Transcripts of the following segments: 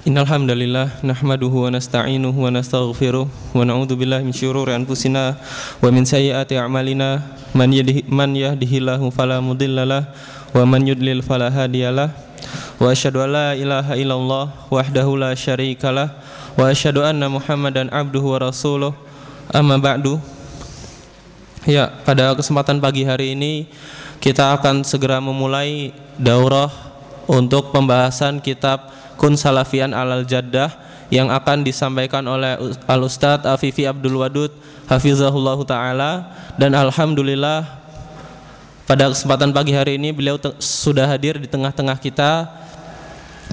إن الحمد لله نحمده ونستعينه ونستغفره ونعوذ بالله من شرور أنفسنا ومن سيئات أعمالنا من يهده, من يهده الله فلا مضل له ومن يضلل فلا هادي له وأشهد أن لا إله إلا الله وحده لا شريك له وأشهد أن محمدا عبده ورسوله أما بعد Ya, pada kesempatan pagi hari ini kita akan segera memulai daurah untuk pembahasan kitab Kun Salafian Alal Jaddah yang akan disampaikan oleh Al Ustadz Afifi Abdul Wadud Hafizahullah Ta'ala. Dan Alhamdulillah pada kesempatan pagi hari ini beliau sudah hadir di tengah-tengah kita.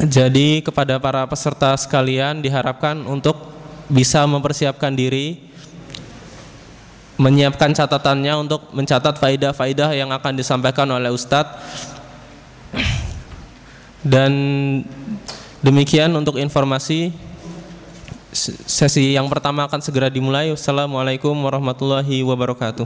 Jadi kepada para peserta sekalian diharapkan untuk bisa mempersiapkan diri menyiapkan catatannya untuk mencatat faidah-faidah yang akan disampaikan oleh Ustadz. Dan demikian untuk informasi. Sesi yang pertama akan segera dimulai. Wassalamualaikum warahmatullahi wabarakatuh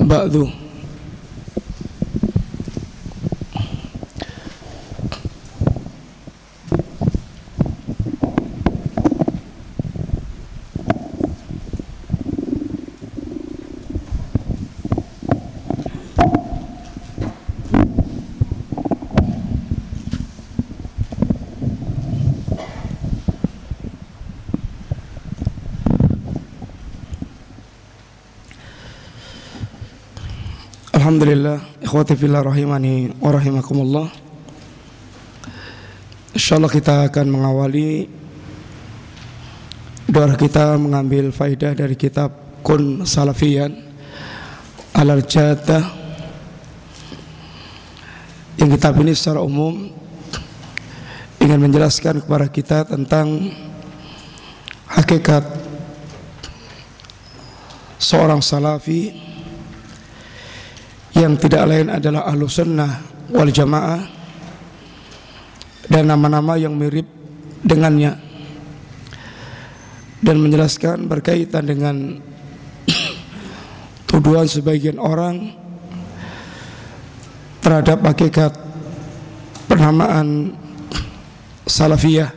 ba'du Alhamdulillah Ikhwati fillah rahimani rahimakumullah. InsyaAllah kita akan mengawali Doa kita mengambil faidah dari kitab Kun Salafiyan Alal Jadah Yang kitab ini secara umum Ingin menjelaskan kepada kita tentang Hakikat Seorang Salafi yang tidak lain adalah ahlu sunnah wal jamaah dan nama-nama yang mirip dengannya. Dan menjelaskan berkaitan dengan tuduhan sebagian orang terhadap hakikat penamaan salafiyah.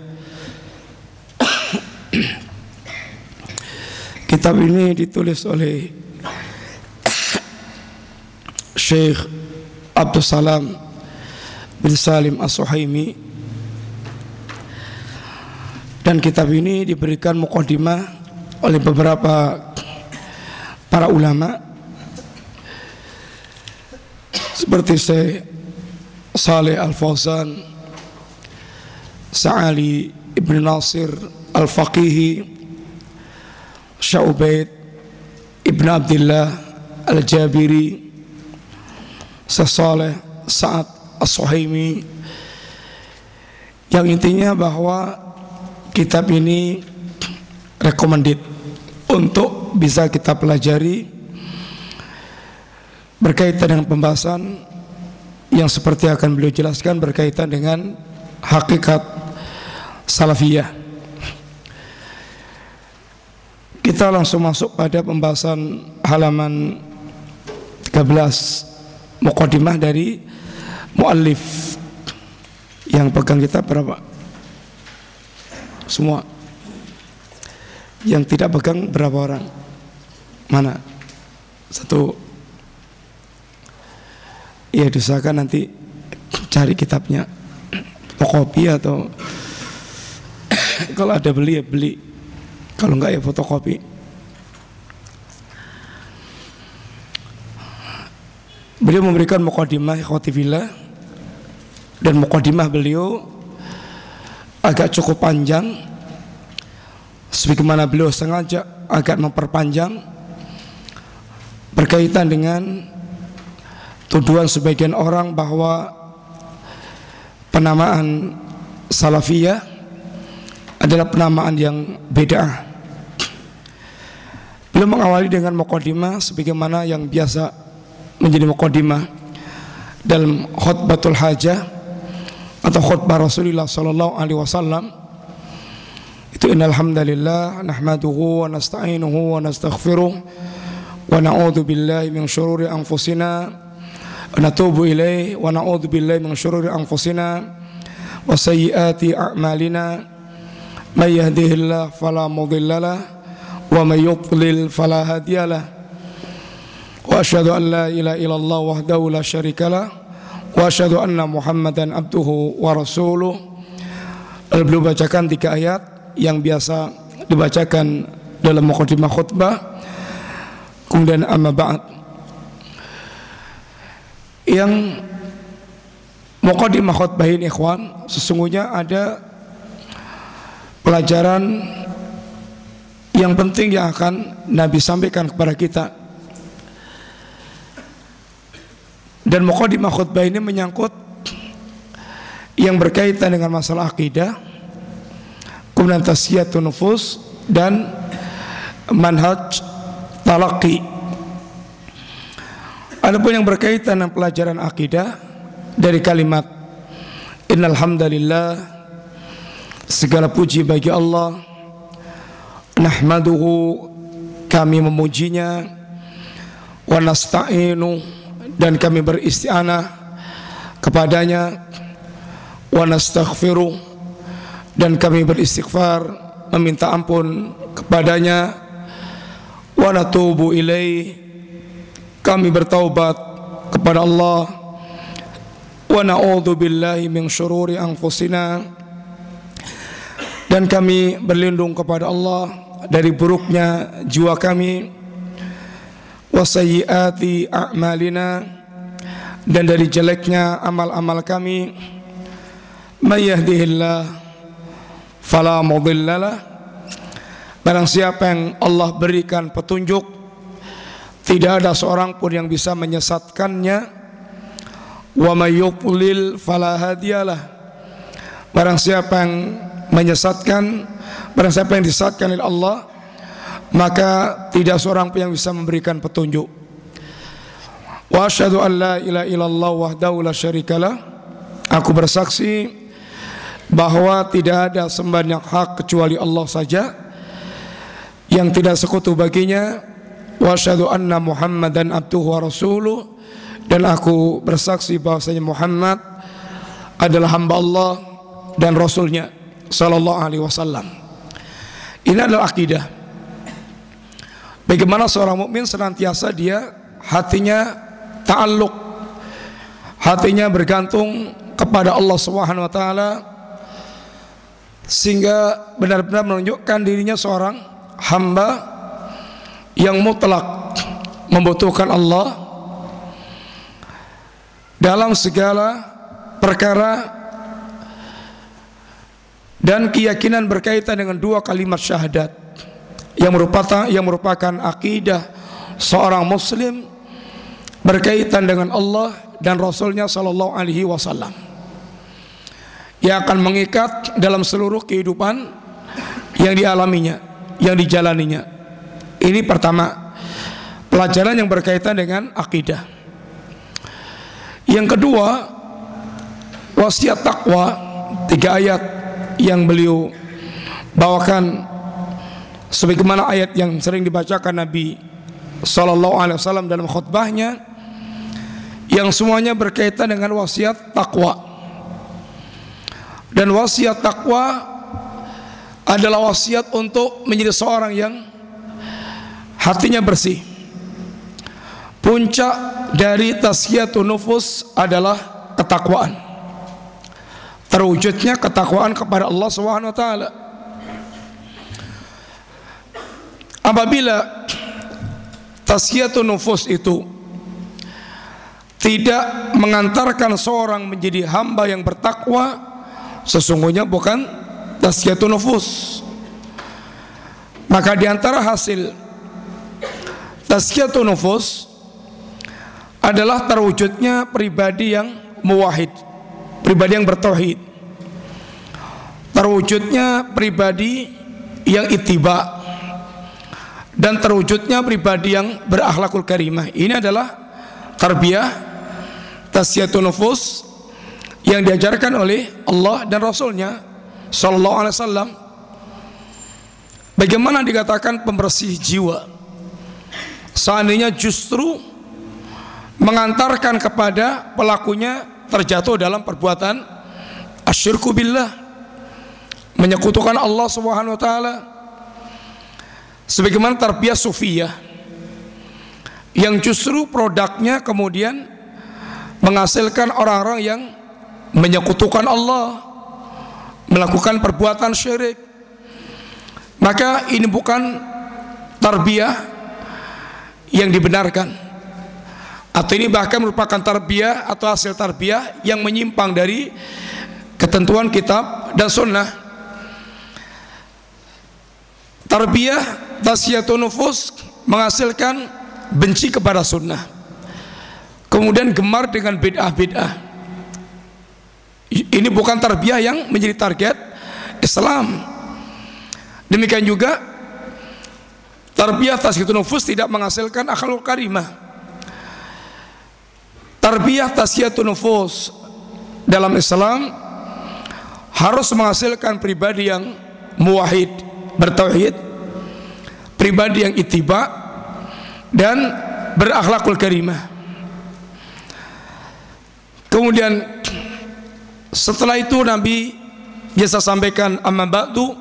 Kitab ini ditulis oleh Syekh Abdul Salam bin Salim As-Suhaimi. Dan kitab ini diberikan mukadimah oleh beberapa para ulama. Seperti Syekh Saleh Al-Fauzan Sa'ali Ibn Nasir Al-Faqihi Syaubaid Ibn Abdullah Al-Jabiri Sesaleh Sa'ad As-Suhaimi yang intinya bahwa kitab ini recommended untuk bisa kita pelajari berkaitan dengan pembahasan yang seperti akan beliau jelaskan berkaitan dengan hakikat salafiyah. Kita langsung masuk pada pembahasan halaman 13 Muqaddimah dari muallif yang pegang kita berapa? Semua. Yang tidak pegang berapa orang? Mana? Satu. Ya diusahakan nanti cari kitabnya fotokopi atau kalau ada beli ya beli kalau enggak ya fotokopi. Beliau memberikan mukadimah khotifillah dan mukadimah beliau agak cukup panjang. Sebagaimana beliau sengaja agak memperpanjang. Berkaitan dengan tuduhan sebagian orang bahwa penamaan salafiyah adalah penamaan yang beda. Beliau mengawali dengan muqaddimah sebagaimana yang biasa menjadi mukaddimah dalam khutbatul hajah atau khutbah Rasulullah sallallahu alaihi wasallam. Itu innal nahmaduhu wa nasta'inuhu wa nastaghfiruh wa na'udzu billahi min syururi anfusina natubu ilaihi wa na'udzu billahi min syururi anfusina wa sayyiati a'malina. May yahdihillahu fala mudhillalah wa may yudlil fala hadiyalah واشهد ان لا اله الا الله وحده لا شريك له واشهد ان محمدا عبده ورسوله beliau bacakan tiga ayat yang biasa dibacakan dalam mukadimah khutbah kemudian amma ba'd yang mukadimah khutbah ini ikhwan sesungguhnya ada pelajaran yang penting yang akan Nabi sampaikan kepada kita. Dan mukadimah khutbah ini menyangkut yang berkaitan dengan masalah akidah, kemudian tasfiyatun nufus dan manhaj talaqi. Adapun yang berkaitan dengan pelajaran akidah dari kalimat innal hamdalillah Segala puji bagi Allah Nahmaduhu Kami memujinya Wa nasta'inu Dan kami beristianah Kepadanya Wa nastaghfiru Dan kami beristighfar Meminta ampun kepadanya Wa natubu ilaih Kami bertaubat Kepada Allah Wa na'udhu billahi min syururi anfusina dan kami berlindung kepada Allah dari buruknya jiwa kami wasayyiati a'malina. Dan dari jeleknya amal-amal kami may yahdihillah fala mudhillalah barang siapa yang Allah berikan petunjuk tidak ada seorang pun yang bisa menyesatkannya. Wa may yudlil fala hadiyalah barang siapa yang menyesatkan barang siapa yang disesatkan oleh Allah maka tidak seorang pun yang bisa memberikan petunjuk wa asyhadu an la ilaha illallah wahdahu la syarikalah aku bersaksi bahwa tidak ada sembahan yang hak kecuali Allah saja yang tidak sekutu baginya wa asyhadu anna muhammadan abduhu wa rasuluh dan aku bersaksi bahwasanya Muhammad adalah hamba Allah dan rasulnya sallallahu alaihi wasallam. Ini adalah akidah. Bagaimana seorang mukmin senantiasa dia hatinya ta'alluq hatinya bergantung kepada Allah Subhanahu wa taala sehingga benar-benar menunjukkan dirinya seorang hamba yang mutlak membutuhkan Allah dalam segala perkara dan keyakinan berkaitan dengan dua kalimat syahadat yang merupakan yang merupakan akidah seorang muslim berkaitan dengan Allah dan Rasulnya Sallallahu Alaihi Wasallam yang akan mengikat dalam seluruh kehidupan yang dialaminya, yang dijalaninya. Ini pertama pelajaran yang berkaitan dengan akidah. Yang kedua, wasiat takwa tiga ayat yang beliau bawakan sebagaimana ayat yang sering dibacakan Nabi sallallahu alaihi wasallam dalam khutbahnya yang semuanya berkaitan dengan wasiat takwa. Dan wasiat takwa adalah wasiat untuk menjadi seorang yang hatinya bersih Puncak dari tasqiyatun nufus adalah ketakwaan. Terwujudnya ketakwaan kepada Allah Subhanahu wa taala. Apabila tasqiyatun nufus itu tidak mengantarkan seorang menjadi hamba yang bertakwa, sesungguhnya bukan tasqiyatun nufus. Maka di antara hasil tasqiyatun nufus adalah terwujudnya pribadi yang muwahid, pribadi yang bertauhid. Terwujudnya pribadi yang itiba dan terwujudnya pribadi yang berakhlakul karimah. Ini adalah tarbiyah tasyatul nufus yang diajarkan oleh Allah dan Rasulnya Sallallahu Alaihi Wasallam. Bagaimana dikatakan pembersih jiwa? Seandainya justru mengantarkan kepada pelakunya terjatuh dalam perbuatan asyirku billah menyekutukan Allah Subhanahu wa taala sebagaimana tarbiyah sufiyah yang justru produknya kemudian menghasilkan orang-orang yang menyekutukan Allah melakukan perbuatan syirik. Maka ini bukan tarbiyah yang dibenarkan. Atau ini bahkan merupakan tarbiyah atau hasil tarbiyah yang menyimpang dari ketentuan kitab dan sunnah tarbiyah tasiyatun nufus menghasilkan benci kepada sunnah. Kemudian gemar dengan bid'ah-bid'ah. Ini bukan tarbiyah yang menjadi target Islam. Demikian juga tarbiyah tasiyatun nufus tidak menghasilkan akhlul karimah. Tarbiyah tasiyatun nufus dalam Islam harus menghasilkan pribadi yang muwahid, bertauhid, pribadi yang itiba dan berakhlakul karimah. Kemudian setelah itu Nabi biasa sampaikan amma ba'du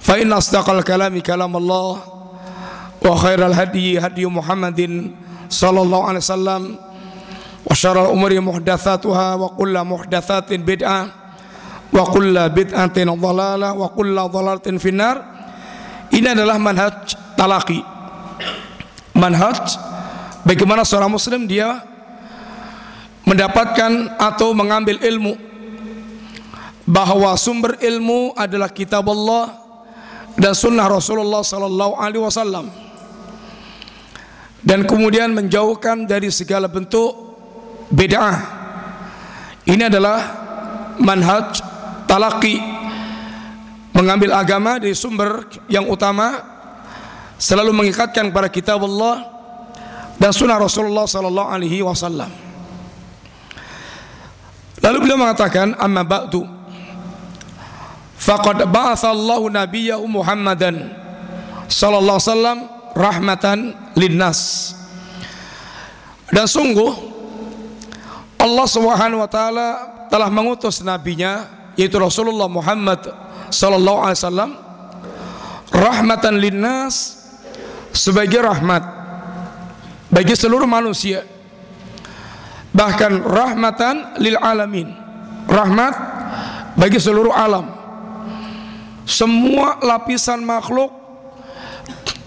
fa inna asdaqal kalami kalam Allah wa khairal hadi hadi Muhammadin sallallahu alaihi wasallam wa syarrul umuri muhdatsatuha wa kullu muhdatsatin bid'ah wa kullu bid'atin dhalalah wa kullu dhalalatin finnar. Ini adalah manhaj talaki manhaj bagaimana seorang muslim dia mendapatkan atau mengambil ilmu bahwa sumber ilmu adalah kitab Allah dan sunnah Rasulullah sallallahu alaihi wasallam. Dan kemudian menjauhkan dari segala bentuk bid'ah. Ini adalah manhaj talaki mengambil agama dari sumber yang utama selalu mengikatkan kepada kitab Allah dan sunnah Rasulullah sallallahu alaihi wasallam. Lalu beliau mengatakan amma ba'du faqad ba'atha Allah nabiyahu Muhammadan sallallahu alaihi wasallam rahmatan linnas. Dan sungguh Allah Subhanahu wa taala telah mengutus nabinya yaitu Rasulullah Muhammad sallallahu alaihi wasallam rahmatan linnas sebagai rahmat bagi seluruh manusia. Bahkan rahmatan lil alamin rahmat bagi seluruh alam. Semua lapisan makhluk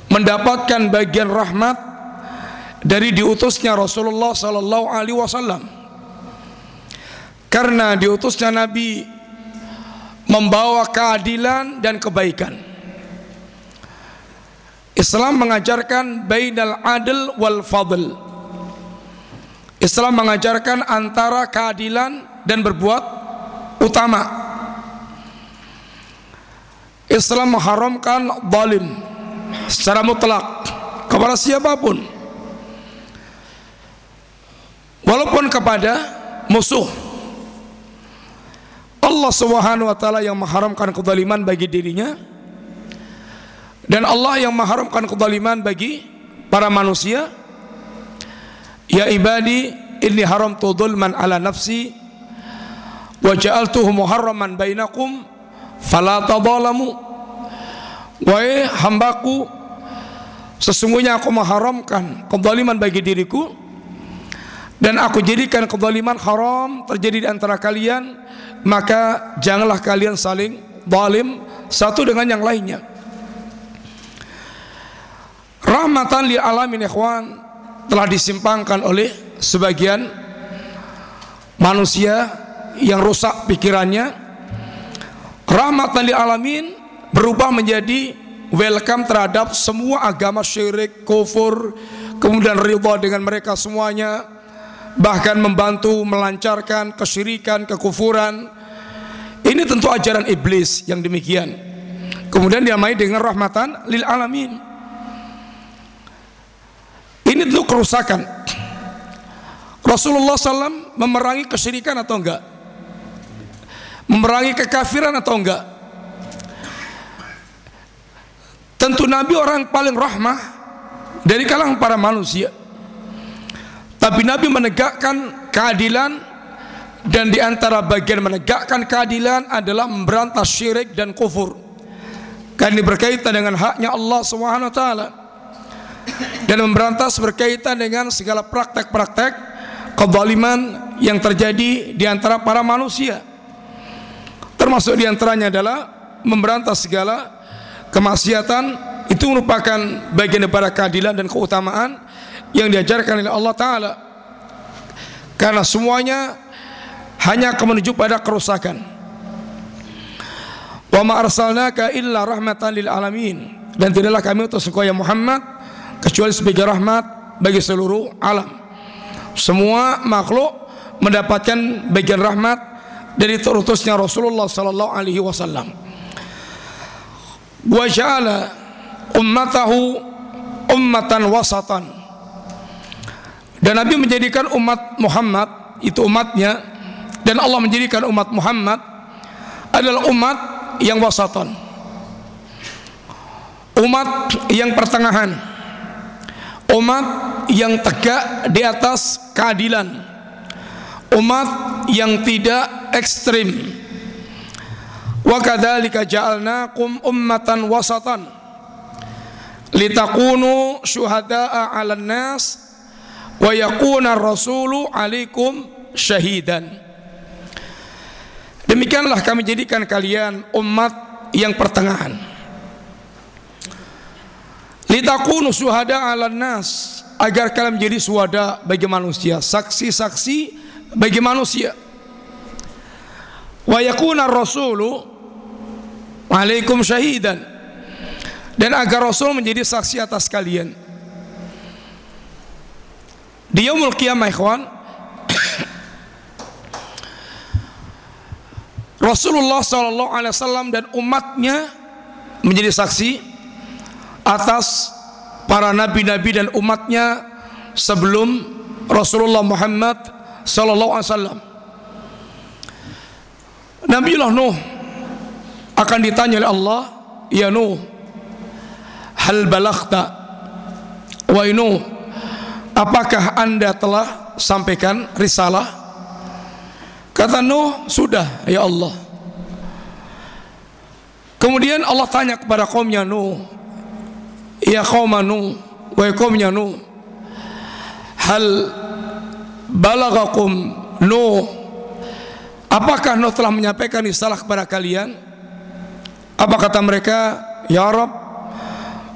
mendapatkan bagian rahmat dari diutusnya Rasulullah sallallahu alaihi wasallam. Karena diutusnya nabi membawa keadilan dan kebaikan. Islam mengajarkan bainal adl wal fadl. Islam mengajarkan antara keadilan dan berbuat utama. Islam mengharamkan zalim secara mutlak kepada siapa pun. Walaupun kepada musuh Allah Subhanahu wa taala yang mengharamkan kezaliman bagi dirinya dan Allah yang mengharamkan kezaliman bagi para manusia. Ya ibadi inni haramtu dhulman ala nafsi wa ja'altuhu muharraman bainakum fala tadhalamu. Wahai hambaku Sesungguhnya aku mengharamkan kezaliman bagi diriku Dan aku jadikan kezaliman haram terjadi di antara kalian Maka janganlah kalian saling zalim Satu dengan yang lainnya. Rahmatan lil alamin ikhwan Telah disimpangkan oleh sebagian Manusia yang rusak pikirannya. Rahmatan lil alamin berubah menjadi welcome terhadap semua agama syirik, kufur, kemudian ridha dengan mereka semuanya, bahkan membantu melancarkan kesyirikan, kekufuran. Ini tentu ajaran iblis yang demikian. Kemudian diamai dengan rahmatan lil alamin. Ini tentu kerusakan. Rasulullah SAW memerangi kesyirikan atau enggak? Memerangi kekafiran atau enggak? Tentu Nabi orang paling rahmah dari kalangan para manusia. Tapi Nabi menegakkan keadilan dan di antara bagian menegakkan keadilan adalah memberantas syirik dan kufur. Karena ini berkaitan dengan haknya Allah taala. Dan memberantas berkaitan dengan segala praktek-praktek kezaliman yang terjadi di antara para manusia. Termasuk di antaranya adalah memberantas segala kemaksiatan itu merupakan bagian daripada keadilan dan keutamaan yang diajarkan oleh Allah Ta'ala. Karena semuanya hanya akan menuju pada kerusakan. Wa ma illa rahmatan lil alamin. Dan tidaklah kami utus engkau ya Muhammad kecuali sebagai rahmat bagi seluruh alam. Semua makhluk mendapatkan bagian rahmat dari terutusnya Rasulullah sallallahu alaihi wasallam. Wa ja'ala ummatahu ummatan wasatan dan Nabi menjadikan umat Muhammad itu umatnya dan Allah menjadikan umat Muhammad adalah umat yang wasatan umat yang pertengahan. Umat yang tegak di atas keadilan. Umat yang tidak ekstrim. Wa kadzalika ja'alnakum ummatan wasatan litakunu syuhada'a 'alan nas wa yakuna rasulu 'alaikum syahidan. Demikianlah kami jadikan kalian umat yang pertengahan. Litakunu syuhada'a 'alan nas agar kalian menjadi suada bagi manusia. Saksi-saksi bagi manusia. Wa yakuna rasulu alaikum syahidan. Dan agar rasul menjadi saksi atas kalian di yaumul qiyamah ikhwan Rasulullah sallallahu alaihi wasallam dan umatnya menjadi saksi atas para nabi-nabi dan umatnya sebelum Rasulullah Muhammad sallallahu alaihi wasallam Nabiullah Nuh akan ditanya oleh Allah, "Ya Nuh, hal balaghta?" Wa Nuh, apakah Anda telah sampaikan risalah? Kata Nuh, "Sudah, ya Allah." Kemudian Allah tanya kepada kaumnya Nuh, "Ya qaum Nuh, wa qaumnya Nuh, hal balagakum Nuh apakah Nuh telah menyampaikan risalah kepada kalian apa kata mereka ya Rob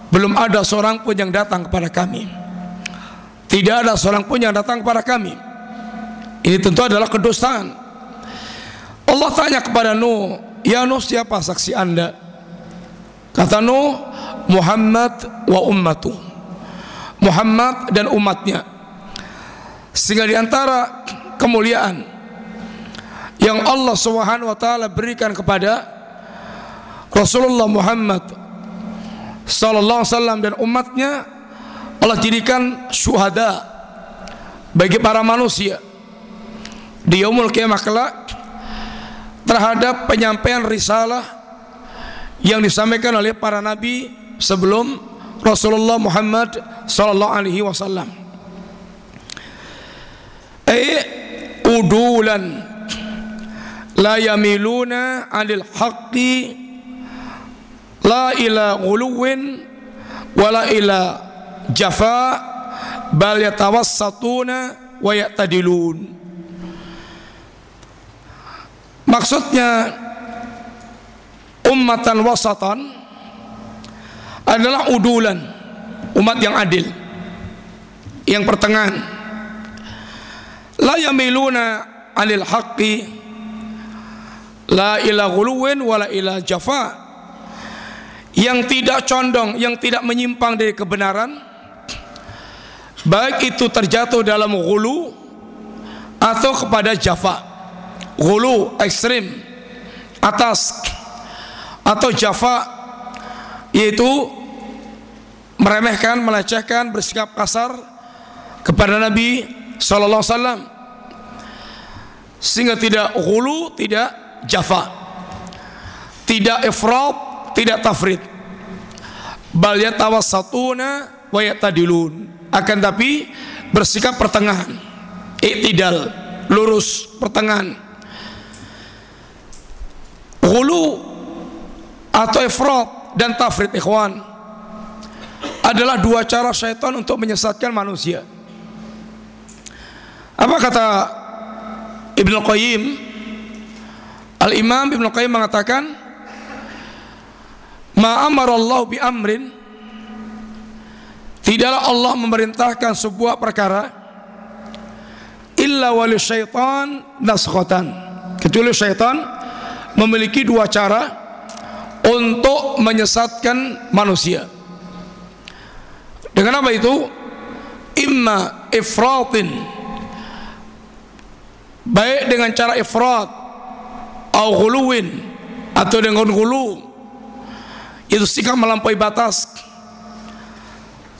belum ada seorang pun yang datang kepada kami tidak ada seorang pun yang datang kepada kami. Ini tentu adalah kedustaan. Allah tanya kepada Nuh ya Nuh siapa saksi anda? Kata Nuh Muhammad wa ummatu. Muhammad dan umatnya. Sehingga di antara kemuliaan yang Allah Subhanahu wa taala berikan kepada Rasulullah Muhammad sallallahu alaihi wasallam dan umatnya Allah jadikan syuhada bagi para manusia di yaumul kiamah kelak terhadap penyampaian risalah yang disampaikan oleh para nabi sebelum Rasulullah Muhammad sallallahu alaihi wasallam. Ay udulan. La yamiluna 'anil haqqi. La ila ghuluwin wala ila jafa bal yatawassatuna wa ya'tadilun. Maksudnya ummatan wasatan adalah udulan umat yang adil yang pertengahan. La yamiluna anil haqqi la ila ghuluwin wala ila jafa. Yang tidak condong yang tidak menyimpang dari kebenaran baik itu terjatuh dalam ghulu atau kepada jafa. Ghulu ekstrim atas atau jafa yaitu meremehkan, melecehkan, bersikap kasar kepada Nabi sallallahu alaihi wasallam. Sehingga tidak hulu tidak jafa. Tidak ifrat tidak tafrid. Bal yatawassatuna wa yatadilun akan tapi bersikap pertengahan. Iktidal lurus pertengahan. Hulu atau ifrat dan tafrid ikhwan adalah dua cara syaitan untuk menyesatkan manusia. Apa kata Ibnu Qayyim? Al-Imam Ibnu Qayyim mengatakan Ma amarallahu bi amrin Tidaklah Allah memerintahkan sebuah perkara illa wali syaitan naskhatan kecuali syaitan memiliki dua cara untuk menyesatkan manusia. Dengan apa itu? Imma ifratin. Baik dengan cara ifrat au ghuluwin atau dengan ghulu. Itu sikap melampaui batas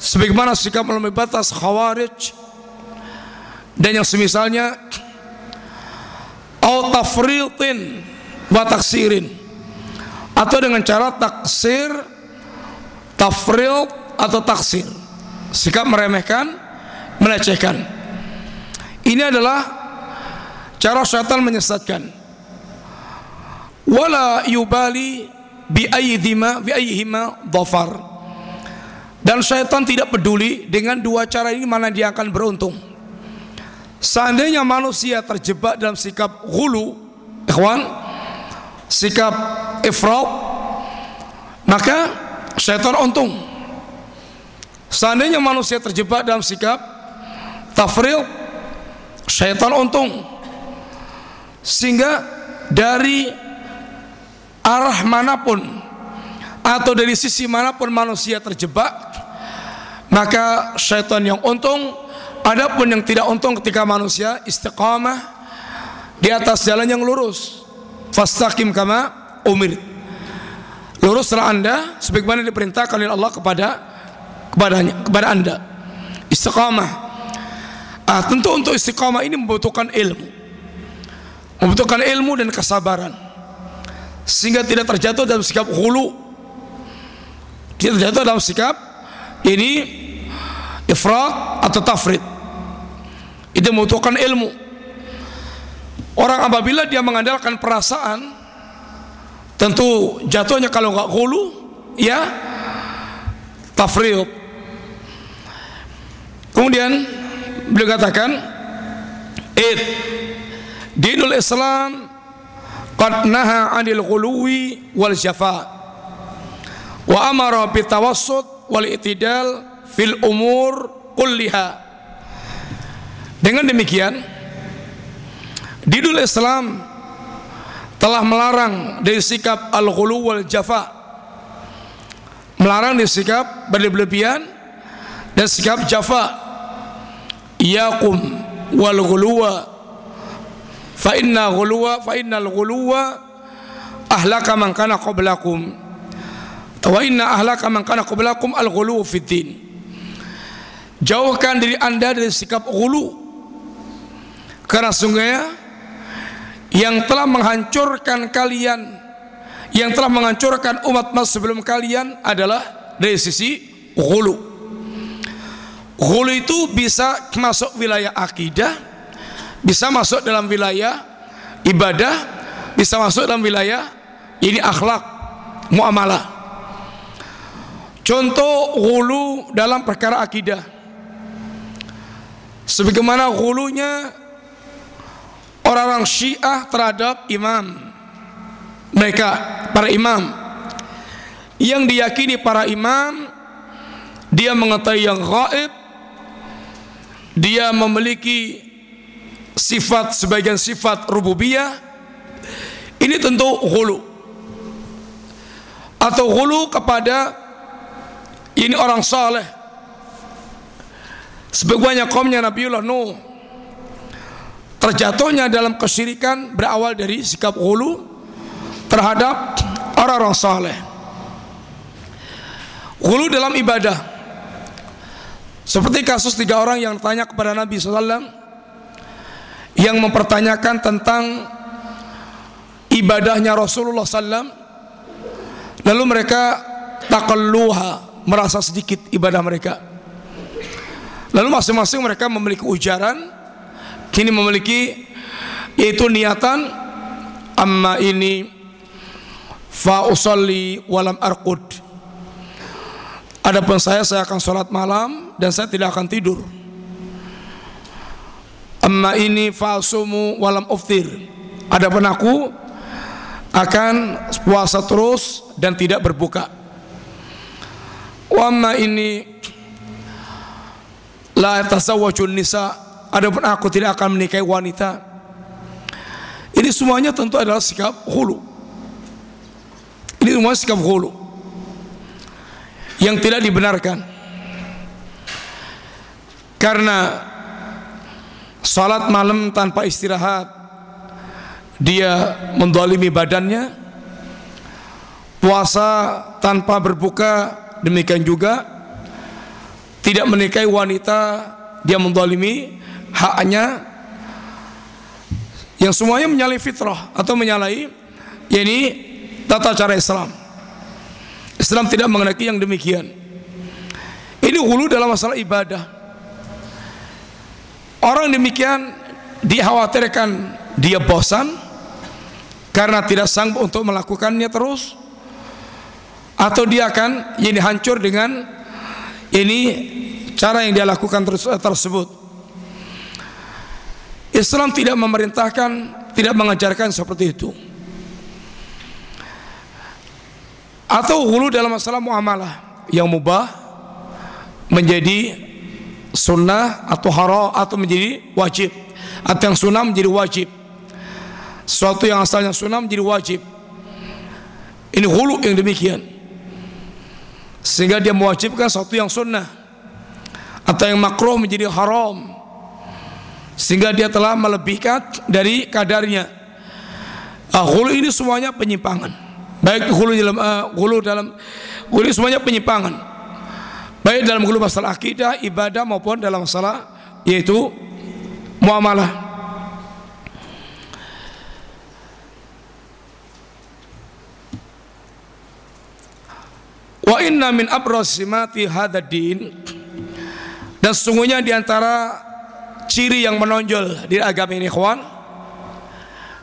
sebagaimana sikap melampaui batas khawarij dan yang semisalnya au tafritin wa taksirin atau dengan cara taksir tafrid atau taksir sikap meremehkan melecehkan ini adalah Cara syaitan menyesatkan. Wala yubali bi ayyidima bi ayyihima dhafar. Dan syaitan tidak peduli dengan dua cara ini mana dia akan beruntung. Seandainya manusia terjebak dalam sikap hulu, ikhwan, sikap ifrat, maka syaitan untung. Seandainya manusia terjebak dalam sikap tafril, syaitan untung sehingga dari arah mana pun atau dari sisi mana pun manusia terjebak maka syaitan yang untung adapun yang tidak untung ketika manusia istiqamah di atas jalan yang lurus. Fastaqim kama umir. Luruslah anda sebagaimana diperintahkan oleh Allah kepada kepadanya kepada anda. Istiqamah. Ah, tentu untuk istiqamah ini membutuhkan ilmu. Membutuhkan ilmu dan kesabaran. Sehingga tidak terjatuh dalam sikap hulu tidak terjatuh dalam sikap ini ifrat atau tafrid. Itu membutuhkan ilmu. Orang apabila dia mengandalkan perasaan tentu jatuhnya kalau nggak hulu ya tafrid. Kemudian beliau katakan Id Dinul Islam qad naha 'anil ghuluwi wal jafa wa amara bitawassut wal itidal fil umur kulliha. Dengan demikian Dinul Islam telah melarang dari sikap al-ghulu wal jafa. Melarang dari sikap berlebihan dan sikap jafa. Iyakum wal ghuluwa. Fa inna ghuluwa fa innal ghuluwa ahlaka man kana qablakum wa inna ahlaka man kana qablakum al ghulu fid din. Jauhkan diri anda dari sikap ghulu. Karena sungguhnya yang telah menghancurkan kalian yang telah menghancurkan umat mas sebelum kalian adalah dari sisi ghulu. Ghulu itu bisa masuk wilayah akidah bisa masuk dalam wilayah ibadah, bisa masuk dalam wilayah ini akhlak, muamalah. Contoh hulu dalam perkara akidah. Sebagaimana hulunya orang-orang Syiah terhadap imam. Mereka para imam. Yang diyakini para imam dia mengetahui yang gaib dia memiliki sifat sebagian sifat rububiyah. Ini tentu hulu atau hulu kepada ini orang saleh. Sebagaimana kaumnya Nabiullah Nuh. Terjatuhnya dalam kesyirikan berawal dari sikap hulu terhadap orang-orang saleh. Hulu dalam ibadah. Seperti kasus tiga orang yang tanya kepada Nabi SAW yang mempertanyakan tentang ibadahnya Rasulullah SAW lalu mereka takalluha merasa sedikit ibadah mereka lalu masing-masing mereka memiliki ujaran kini memiliki yaitu niatan amma ini fa usalli walam arqud adapun saya saya akan sholat malam dan saya tidak akan tidur Amma ini falsumu walam uftir. Adapun aku akan puasa terus dan tidak berbuka. Wa amma ini la tasawwajun nisa. Adapun aku tidak akan menikahi wanita. Ini semuanya tentu adalah sikap hulu. Ini semua sikap hulu yang tidak dibenarkan. Karena Salat malam tanpa istirahat Dia mendolimi badannya Puasa tanpa berbuka Demikian juga Tidak menikahi wanita Dia mendolimi haknya Yang semuanya menyalahi fitrah Atau menyalahi Ini tata cara Islam. Islam tidak mengenai yang demikian. Ini hulu dalam masalah ibadah. Orang demikian dikhawatirkan dia bosan karena tidak sanggup untuk melakukannya terus atau dia akan ini hancur dengan ini cara yang dia lakukan tersebut. Islam tidak memerintahkan, tidak mengajarkan seperti itu. Atau hulu dalam masalah muamalah yang mubah menjadi sunnah atau haram atau menjadi wajib atau yang sunnah menjadi wajib sesuatu yang asalnya sunnah menjadi wajib ini hulu yang demikian sehingga dia mewajibkan sesuatu yang sunnah atau yang makruh menjadi haram. Sehingga dia telah melebihkan dari kadarnya. Ah, hulu ini semuanya penyimpangan. Baik hulu dalam uh, hulu dalam hulu semuanya penyimpangan. Baik dalam hulu masalah akidah, ibadah maupun dalam masalah yaitu muamalah. Wa inna min abrasimati hadadin dan sesungguhnya di antara ciri yang menonjol di agama ini kawan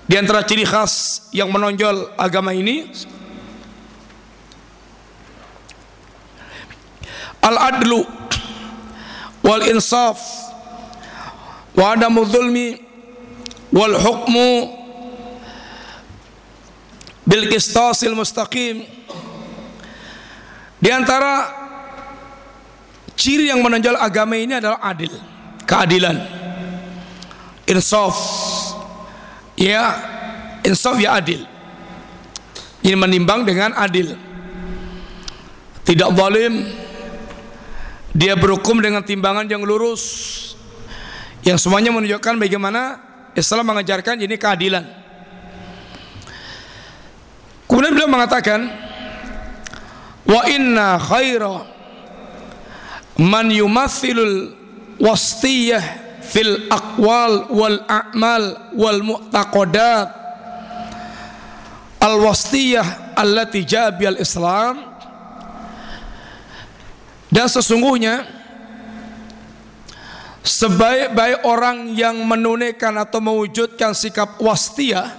di antara ciri khas yang menonjol agama ini al-adlu wal insaf wa adamu dhulmi wal hukmu bil qistasil mustaqim di antara ciri yang menonjol agama ini adalah adil, keadilan. Insaf. Ya, insaf ya adil. Ini menimbang dengan adil. Tidak zalim. Dia berhukum dengan timbangan yang lurus. Yang semuanya menunjukkan bagaimana Islam mengajarkan ini keadilan. Kemudian beliau mengatakan, wa inna khaira man yumathilul wastiyah fil aqwal wal a'mal wal mu'taqadat. Al wastiyah allati jabi al islam. Dan sesungguhnya sebaik-baik orang yang menunaikan atau mewujudkan sikap wastiyah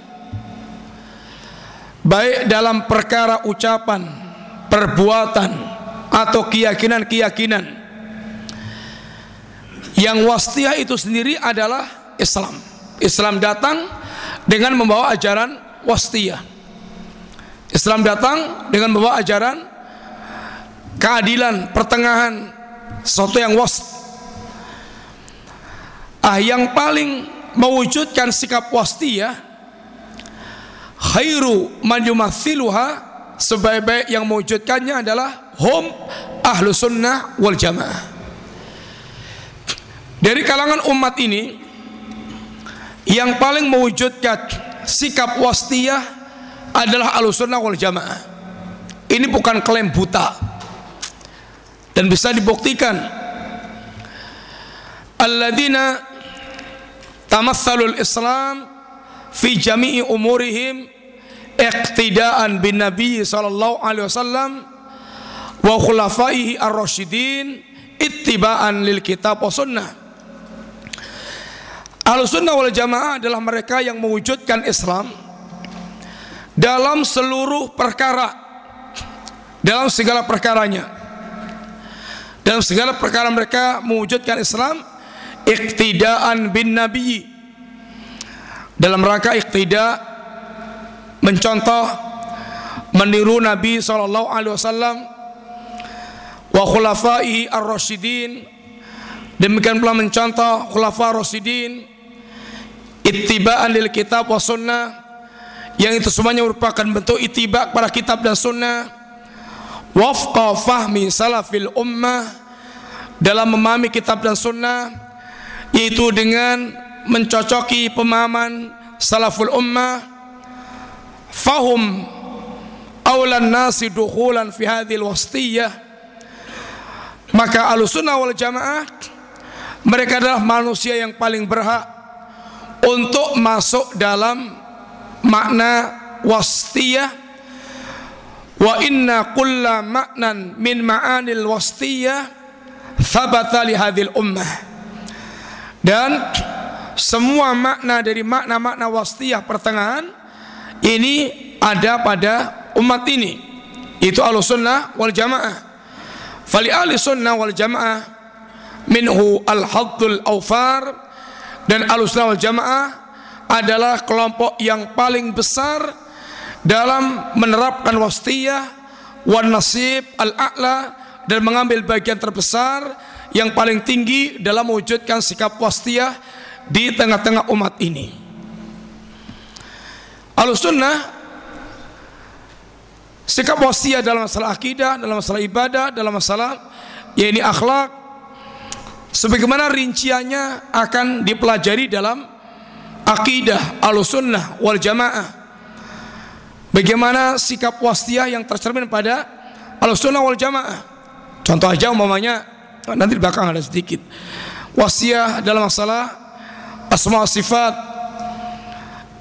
baik dalam perkara ucapan perbuatan atau keyakinan-keyakinan yang wastiyah itu sendiri adalah Islam. Islam datang dengan membawa ajaran wastiyah. Islam datang dengan membawa ajaran keadilan, pertengahan, sesuatu yang wast. Ah, yang paling mewujudkan sikap wastiyah khairu man yumathiluha sebaik-baik yang mewujudkannya adalah hum ahlu sunnah wal jamaah. Dari kalangan umat ini yang paling mewujudkan sikap wastiyah adalah ahlu sunnah wal jamaah. Ini bukan klaim buta. Dan bisa dibuktikan. Alladzina tamatsalul islam fi jami'i umurihim iqtidaan bin Nabi sallallahu alaihi wasallam wa khulafaihi ar-rasyidin ittiba'an lil kitab wa sunnah. Ahlussunnah wal Jamaah adalah mereka yang mewujudkan Islam dalam seluruh perkara dalam segala perkaranya dalam segala perkara mereka mewujudkan Islam iktidaan bin Nabi dalam rangka iktida mencontoh meniru Nabi sallallahu alaihi wasallam wa khulafaihi ar-rasyidin. Demikian pula mencontoh khulafa rasyidin ittiba'an lil kitab wa sunnah yang itu semuanya merupakan bentuk ittiba kepada kitab dan sunnah. Wafqa fahmi salafil ummah dalam memahami kitab dan sunnah yaitu dengan mencocoki pemahaman salaful ummah fahum awlan nasi dukhulan fi hadhil wastiyah. Maka alusunnah wal jamaah mereka adalah manusia yang paling berhak untuk masuk dalam makna wastiyah. Wa inna kulla maknan min ma'anil wastiyah thabata li hadhil ummah. Dan semua makna dari makna-makna wastiyah pertengahan ini ada pada umat ini itu ahlu sunnah wal jamaah fali ahli sunnah wal jamaah minhu al haddul awfar dan ahlu sunnah wal jamaah adalah kelompok yang paling besar dalam menerapkan wastiyah wan nasib al a'la dan mengambil bagian terbesar yang paling tinggi dalam mewujudkan sikap wastiyah di tengah-tengah umat ini. Al-Sunnah sikap wasiat dalam masalah akidah, dalam masalah ibadah, dalam masalah ya ini akhlak sebagaimana rinciannya akan dipelajari dalam akidah Al-Sunnah wal Jamaah. Bagaimana sikap wasiat yang tercermin pada Al-Sunnah wal Jamaah. Contoh aja umpamanya nanti di belakang ada sedikit. Wasiat dalam masalah asma sifat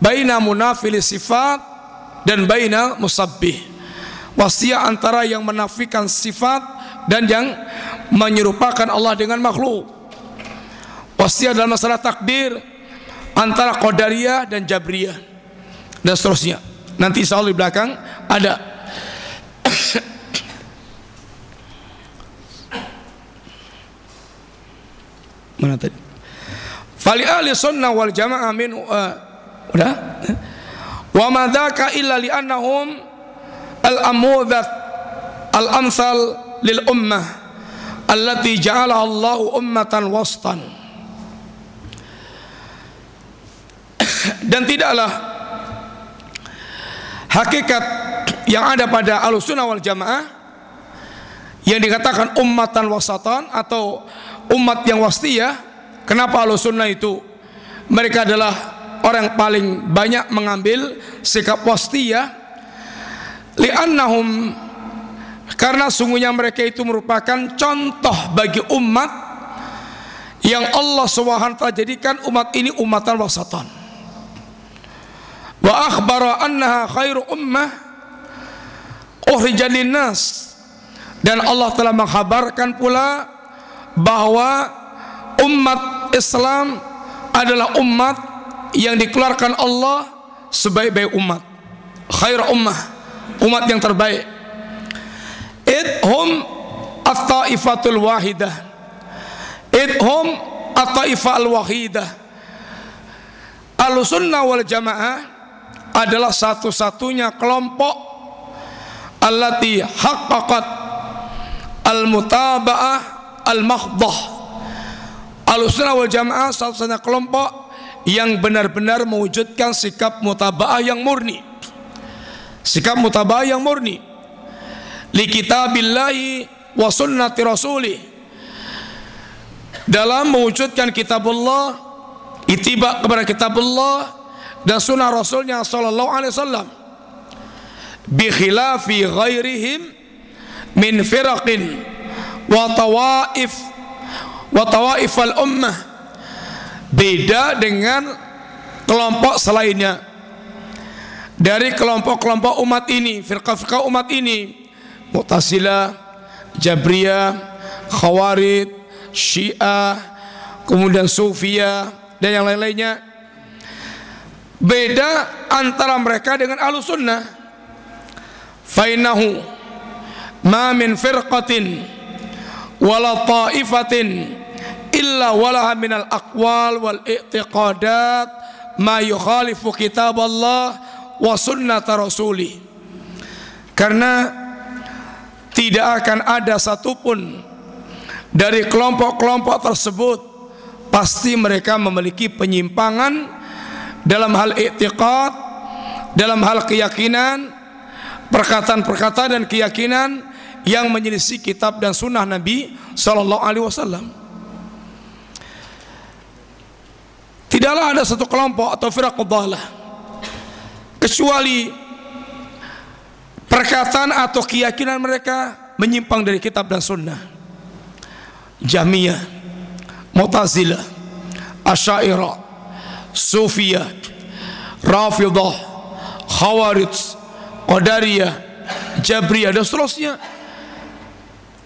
baina munafil sifat dan baina musabbih. Wasiat antara yang menafikan sifat dan yang menyerupakan Allah dengan makhluk. Wasiat dalam masalah takdir antara qadariyah dan jabriyah. Dan seterusnya. Nanti Allah di belakang ada. Fali ahli sunnah wal jamaah min uh, udah? Wa madzaka illa li annahum al amudat al amsal lil ummah allati ja'ala Allahu ummatan wastan. Dan tidaklah hakikat yang ada pada alusunah wal jamaah yang dikatakan ummatan wasatan atau umat yang wastiyah kenapa alusunah itu mereka adalah orang paling banyak mengambil sikap wastiyah li'annahum karena sungguhnya mereka itu merupakan contoh bagi umat yang Allah SWT jadikan umat ini umatan wasatan. Wa akhbara annaha khairu ummah ukhrijat nas dan Allah telah menghabarkan pula bahwa umat Islam adalah umat yang dikeluarkan Allah sebaik-baik umat. Khair ummah umat yang terbaik. Idhum at-taifatul wahidah. Idhum at-taifah al-wahidah. Al-sunnah wal jamaah adalah satu-satunya kelompok allati haqqaqat al-mutaba'ah al-makhdah al-sunnah wal jamaah satu-satunya kelompok yang benar-benar mewujudkan sikap mutaba'ah yang murni. Sikap mutaba'ah yang murni. Li kitabillahi wa sunnati rasulih. Dalam mewujudkan kitabullah itibak kepada kitabullah dan sunnah rasulnya sallallahu alaihi wasallam. Bi khilafi ghairihim min firaqin wa tawaif wa tawaif al ummah beda dengan kelompok selainnya dari kelompok-kelompok umat ini firqah-firqah umat ini Mu'tazilah, Jabriyah, Khawarid, Syiah, kemudian Sufia dan yang lain-lainnya. Beda antara mereka dengan Ahlus Sunnah. Fainahu ma min firqatin wala ta'ifatin illa walaha minal aqwal wal i'tiqadat ma yukhalifu kitab Allah wa sunnata rasuli karena tidak akan ada satupun dari kelompok-kelompok tersebut pasti mereka memiliki penyimpangan dalam hal i'tiqad, dalam hal keyakinan, perkataan-perkataan dan keyakinan yang menyelisih kitab dan sunnah Nabi Sallallahu Alaihi Wasallam. Tidaklah ada satu kelompok atau firaqudhalah kecuali perkataan atau keyakinan mereka menyimpang dari kitab dan sunnah. Jamiyah Mu'tazilah Asyairah Sufiyah Rafidah Khawarij Qadariyah Jabriyah dan seterusnya.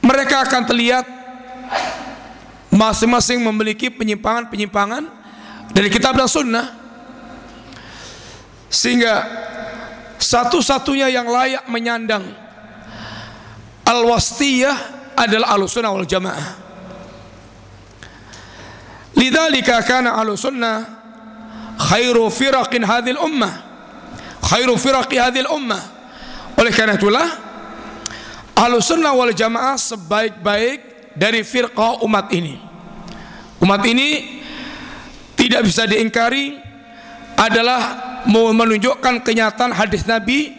Mereka akan terlihat masing-masing memiliki penyimpangan-penyimpangan dari kitab dan sunnah. Sehingga satu-satunya yang layak menyandang al-wastiyah adalah al-sunnah wal jamaah. Lidzalika kana al-sunnah khairu firaqin hadhil ummah. Khairu firaqi hadhil ummah. Oleh karena itulah al-sunnah wal jamaah sebaik-baik dari firqah umat ini. Umat ini tidak bisa diingkari adalah menunjukkan kenyataan hadis Nabi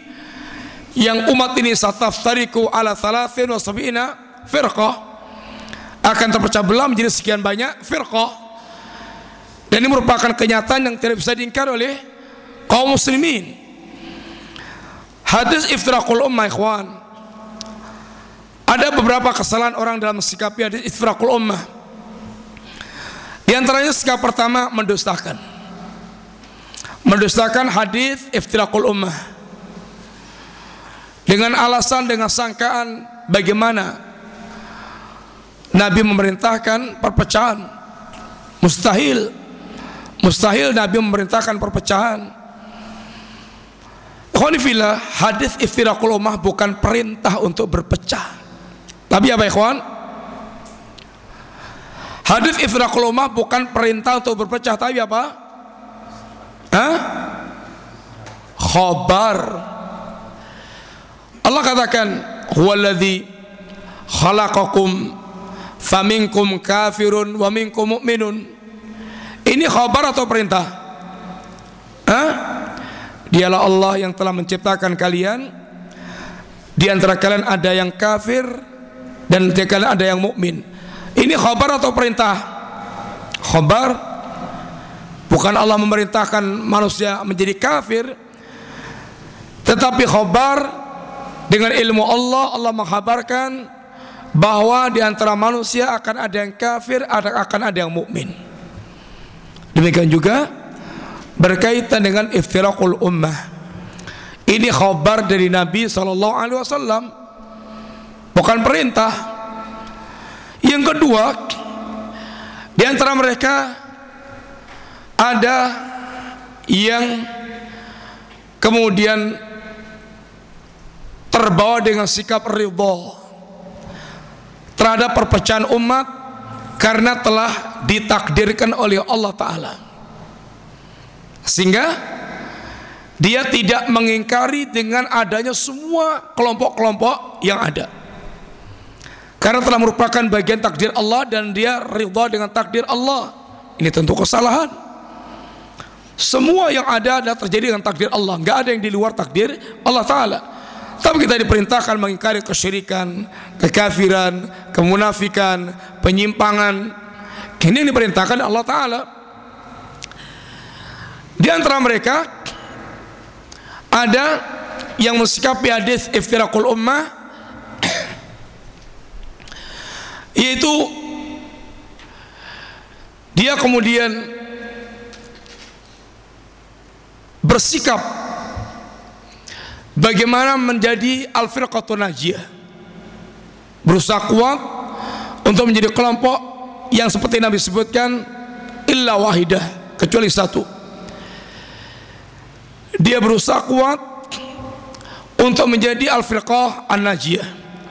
yang umat ini sataftariku ala thalathin wa sab'ina firqah. Akan terpecah belah menjadi sekian banyak firqah. Dan ini merupakan kenyataan yang tidak bisa diingkar oleh kaum muslimin. Hadis iftiraqul ummah ikhwan. Ada beberapa kesalahan orang dalam sikapi hadis iftiraqul ummah di antaranya sikap pertama mendustakan. Mendustakan hadis iftiraqul ummah. Dengan alasan dengan sangkaan bagaimana Nabi memerintahkan perpecahan. Mustahil. Mustahil Nabi memerintahkan perpecahan. Khonifillah hadis iftiraqul ummah bukan perintah untuk berpecah. Tapi apa ikhwan Hadis ifraqul ummah bukan perintah untuk berpecah tapi apa? Hah? Khabar. Allah katakan, "Huwallazi khalaqakum faminkum kafirun wa minkum mu'minun." Ini khabar atau perintah? Hah? Dialah Allah yang telah menciptakan kalian. Di antara kalian ada yang kafir dan di kalian ada yang mukmin. Ini khabar atau perintah? Khabar bukan Allah memerintahkan manusia menjadi kafir tetapi khabar dengan ilmu Allah Allah menghabarkan bahwa di antara manusia akan ada yang kafir, ada akan ada yang mukmin. Demikian juga berkaitan dengan iftiraqul ummah. Ini khabar dari Nabi sallallahu alaihi wasallam. Bukan perintah. Yang kedua, di antara mereka ada yang kemudian terbawa dengan sikap ridho terhadap perpecahan umat karena telah ditakdirkan oleh Allah Ta'ala. Sehingga dia tidak mengingkari dengan adanya semua kelompok-kelompok yang ada karena telah merupakan bagian takdir Allah dan dia ridha dengan takdir Allah. Ini tentu kesalahan. Semua yang ada adalah terjadi dengan takdir Allah. Nggak ada yang di luar takdir Allah Ta'ala. Tapi kita diperintahkan mengingkari kesyirikan kekafiran, kemunafikan penyimpangan. Ini yang diperintahkan Allah Ta'ala. Di antara mereka ada yang mensikapi hadis iftirakul ummah yaitu dia kemudian bersikap bagaimana menjadi al-firqatun najiyah. Berusaha kuat untuk menjadi kelompok yang seperti Nabi sebutkan illa wahidah kecuali satu. Dia berusaha kuat untuk menjadi al-firqah an-najiyah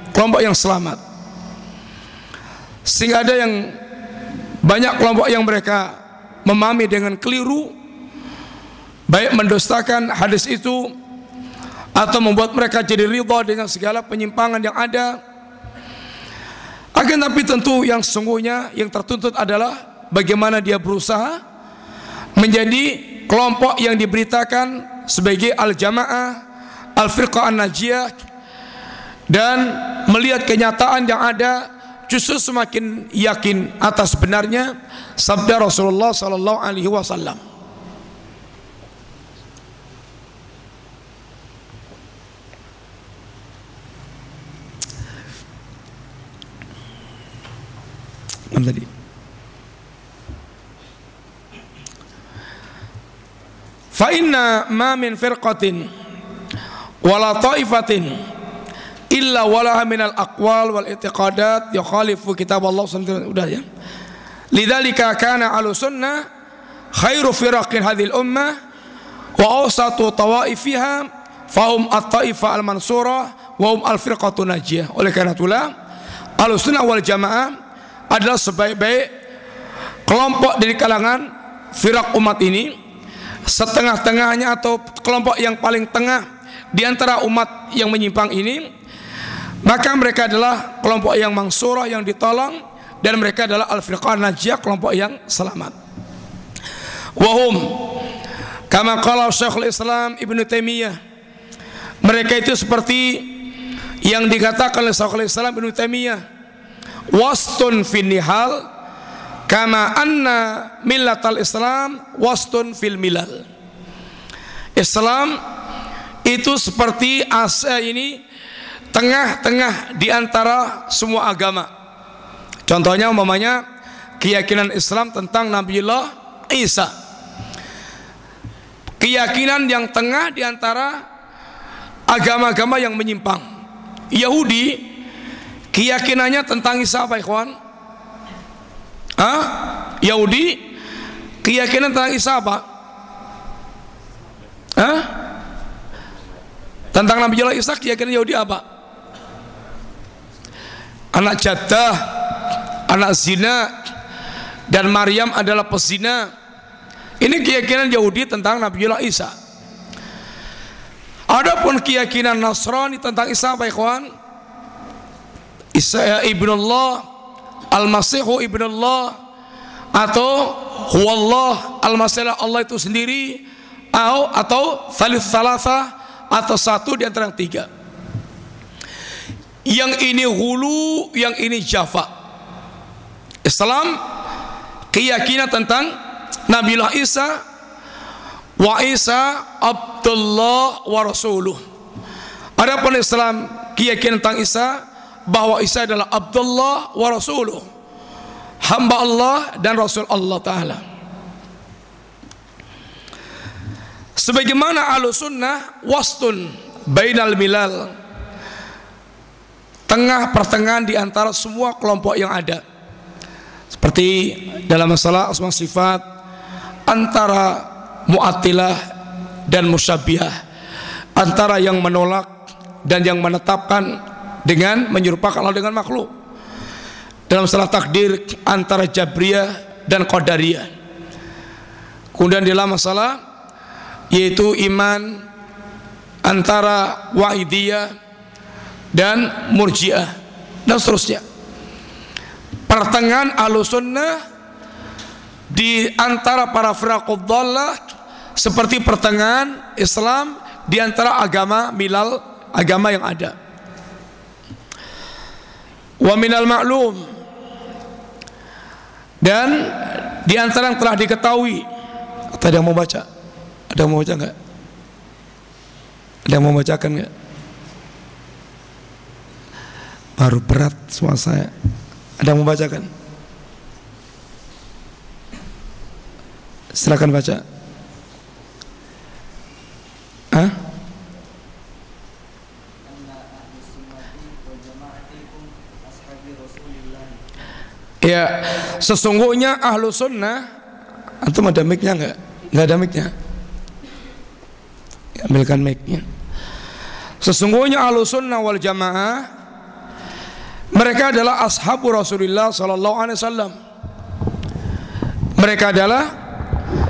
kelompok yang selamat sehingga ada yang banyak kelompok yang mereka memahami dengan keliru baik mendustakan hadis itu atau membuat mereka jadi ridha dengan segala penyimpangan yang ada. Akan tapi tentu yang sesungguhnya yang tertuntut adalah bagaimana dia berusaha menjadi kelompok yang diberitakan sebagai al-jamaah al-firqah an-najiyah dan melihat kenyataan yang ada justru semakin yakin atas benarnya sabda Rasulullah sallallahu alaihi wasallam. tadi? Fa inna ma min firqatin wala ta'ifatin illa walaha minal aqwal wal i'tiqadat yukhalifu kitab Allah SWT udah ya. Lidzalika kana ahlu sunnah khairu firaqin hadhil ummah wa awsatu tawaifiha fahum at-taifah al-mansurah wa hum al-firqatu najiyah. Oleh karena itulah ahlu sunnah wal jamaah adalah sebaik-baik kelompok dari kalangan firak umat ini setengah-tengahnya atau kelompok yang paling tengah di antara umat yang menyimpang ini maka mereka adalah kelompok yang mangsurah yang ditolong dan mereka adalah al-firqah najiyah kelompok yang selamat. Wahum kama qala Syekhul Islam Ibnu Taimiyah mereka itu seperti yang dikatakan oleh Syekhul Islam Ibnu Taimiyah wastun fin nihal kama anna millatal Islam wastun fil milal Islam itu seperti asa ini tengah-tengah di antara semua agama. Contohnya umpamanya keyakinan Islam tentang Nabiullah Isa. Keyakinan yang tengah di antara agama-agama yang menyimpang. Yahudi keyakinannya tentang Isa apa ikhwan? Hah? Yahudi keyakinan tentang Isa apa? Hah? Tentang Nabiullah Isa keyakinan Yahudi apa? Anak jatah, anak zina, dan Maryam adalah pezina. Ini keyakinan Yahudi tentang Nabiullah Isa. Adapun keyakinan Nasrani tentang Isa apa ikhwan? Isa ya, ibnullah, al-masihu ibnullah atau huwallah al-masih Allah itu sendiri atau atau salis salasa atau satu di antara tiga. Yang ini hulu, yang ini jafa. Islam keyakinan tentang Nabiullah Isa wa Isa Abdullah wa Rasuluh. Adapun Islam keyakinan tentang Isa bahwa Isa adalah Abdullah wa Rasuluh. Hamba Allah dan Rasul Allah Ta'ala. Sebagaimana ahlu sunnah wastun bainal milal tengah pertengahan di antara semua kelompok yang ada. Seperti dalam masalah asma sifat antara mu'attilah dan musyabihah antara yang menolak dan yang menetapkan dengan menyerupakan Allah dengan makhluk. Dalam masalah takdir antara jabriyah dan qadariyah. Kemudian dalam masalah yaitu iman antara wa'idiyah dan murjiah dan seterusnya pertengahan alusunnah di antara para firaqudhallah seperti pertengahan Islam di antara agama milal agama yang ada wa minal ma'lum dan di antara yang telah diketahui ada yang mau baca ada yang mau baca enggak? Ada yang mau bacakan enggak? Baru berat semua saya. Ada yang mau bacakan? Silakan baca. Hah? Ya, sesungguhnya ahlu sunnah Antum ada mic-nya enggak? Enggak ada mic-nya ambilkan mic-nya sesungguhnya ahlu sunnah wal jamaah mereka adalah ashabu Rasulullah sallallahu alaihi wasallam. Mereka adalah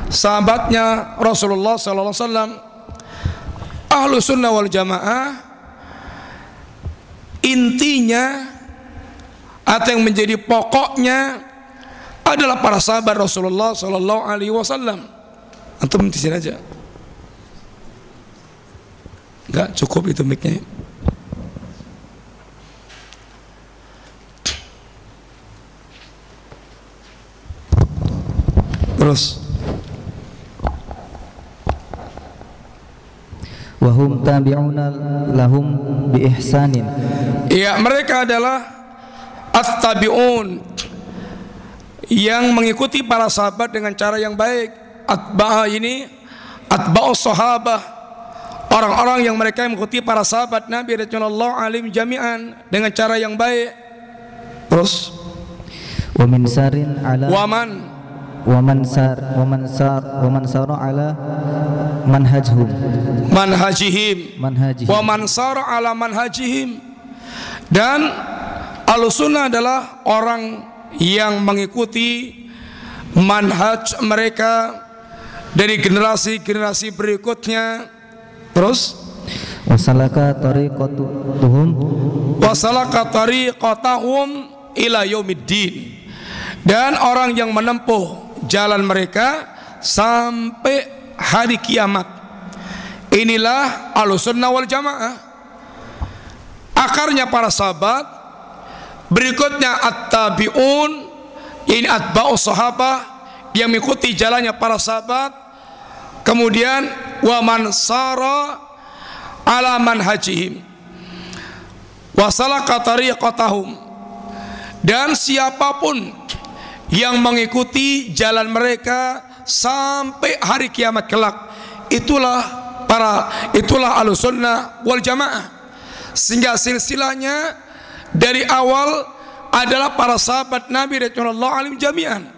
sahabatnya Rasulullah sallallahu alaihi wasallam. Ahlu sunnah wal jamaah intinya atau yang menjadi pokoknya adalah para sahabat Rasulullah sallallahu alaihi wasallam. Antum di sini aja. Enggak cukup itu mic-nya. Terus wahum tabi'una lahum bi ihsanin. Ya, mereka adalah at-tabi'un yang mengikuti para sahabat dengan cara yang baik. Atba'a ini atba'us sahabah orang-orang yang mereka mengikuti para sahabat Nabi radhiyallahu alim jami'an dengan cara yang baik. Terus wa min sarin ala wa wa man sar wa man sara ala manhajhum manhajihim. Manhajihim. Wa man sara ala manhajihim. Dan alusuna adalah orang yang mengikuti manhaj mereka dari generasi-generasi berikutnya. Terus? Wasalaka tariqatuhum wasalaka tariqatahum ila yaumiddin. Dan orang yang menempuh jalan mereka sampai hari kiamat. Inilah Ahlussunnah wal Jamaah. Akarnya para sahabat, berikutnya at-tabi'un, ini atba'us sahabah yang mengikuti jalannya para sahabat, kemudian wa man sara ala manhajihim wa salaka tariqatahum dan siapa pun yang mengikuti jalan mereka sampai hari kiamat kelak. Itulah para itulah alusunnah wal jamaah. Sehingga silsilahnya dari awal adalah para sahabat Nabi Rasulullah alim jami'an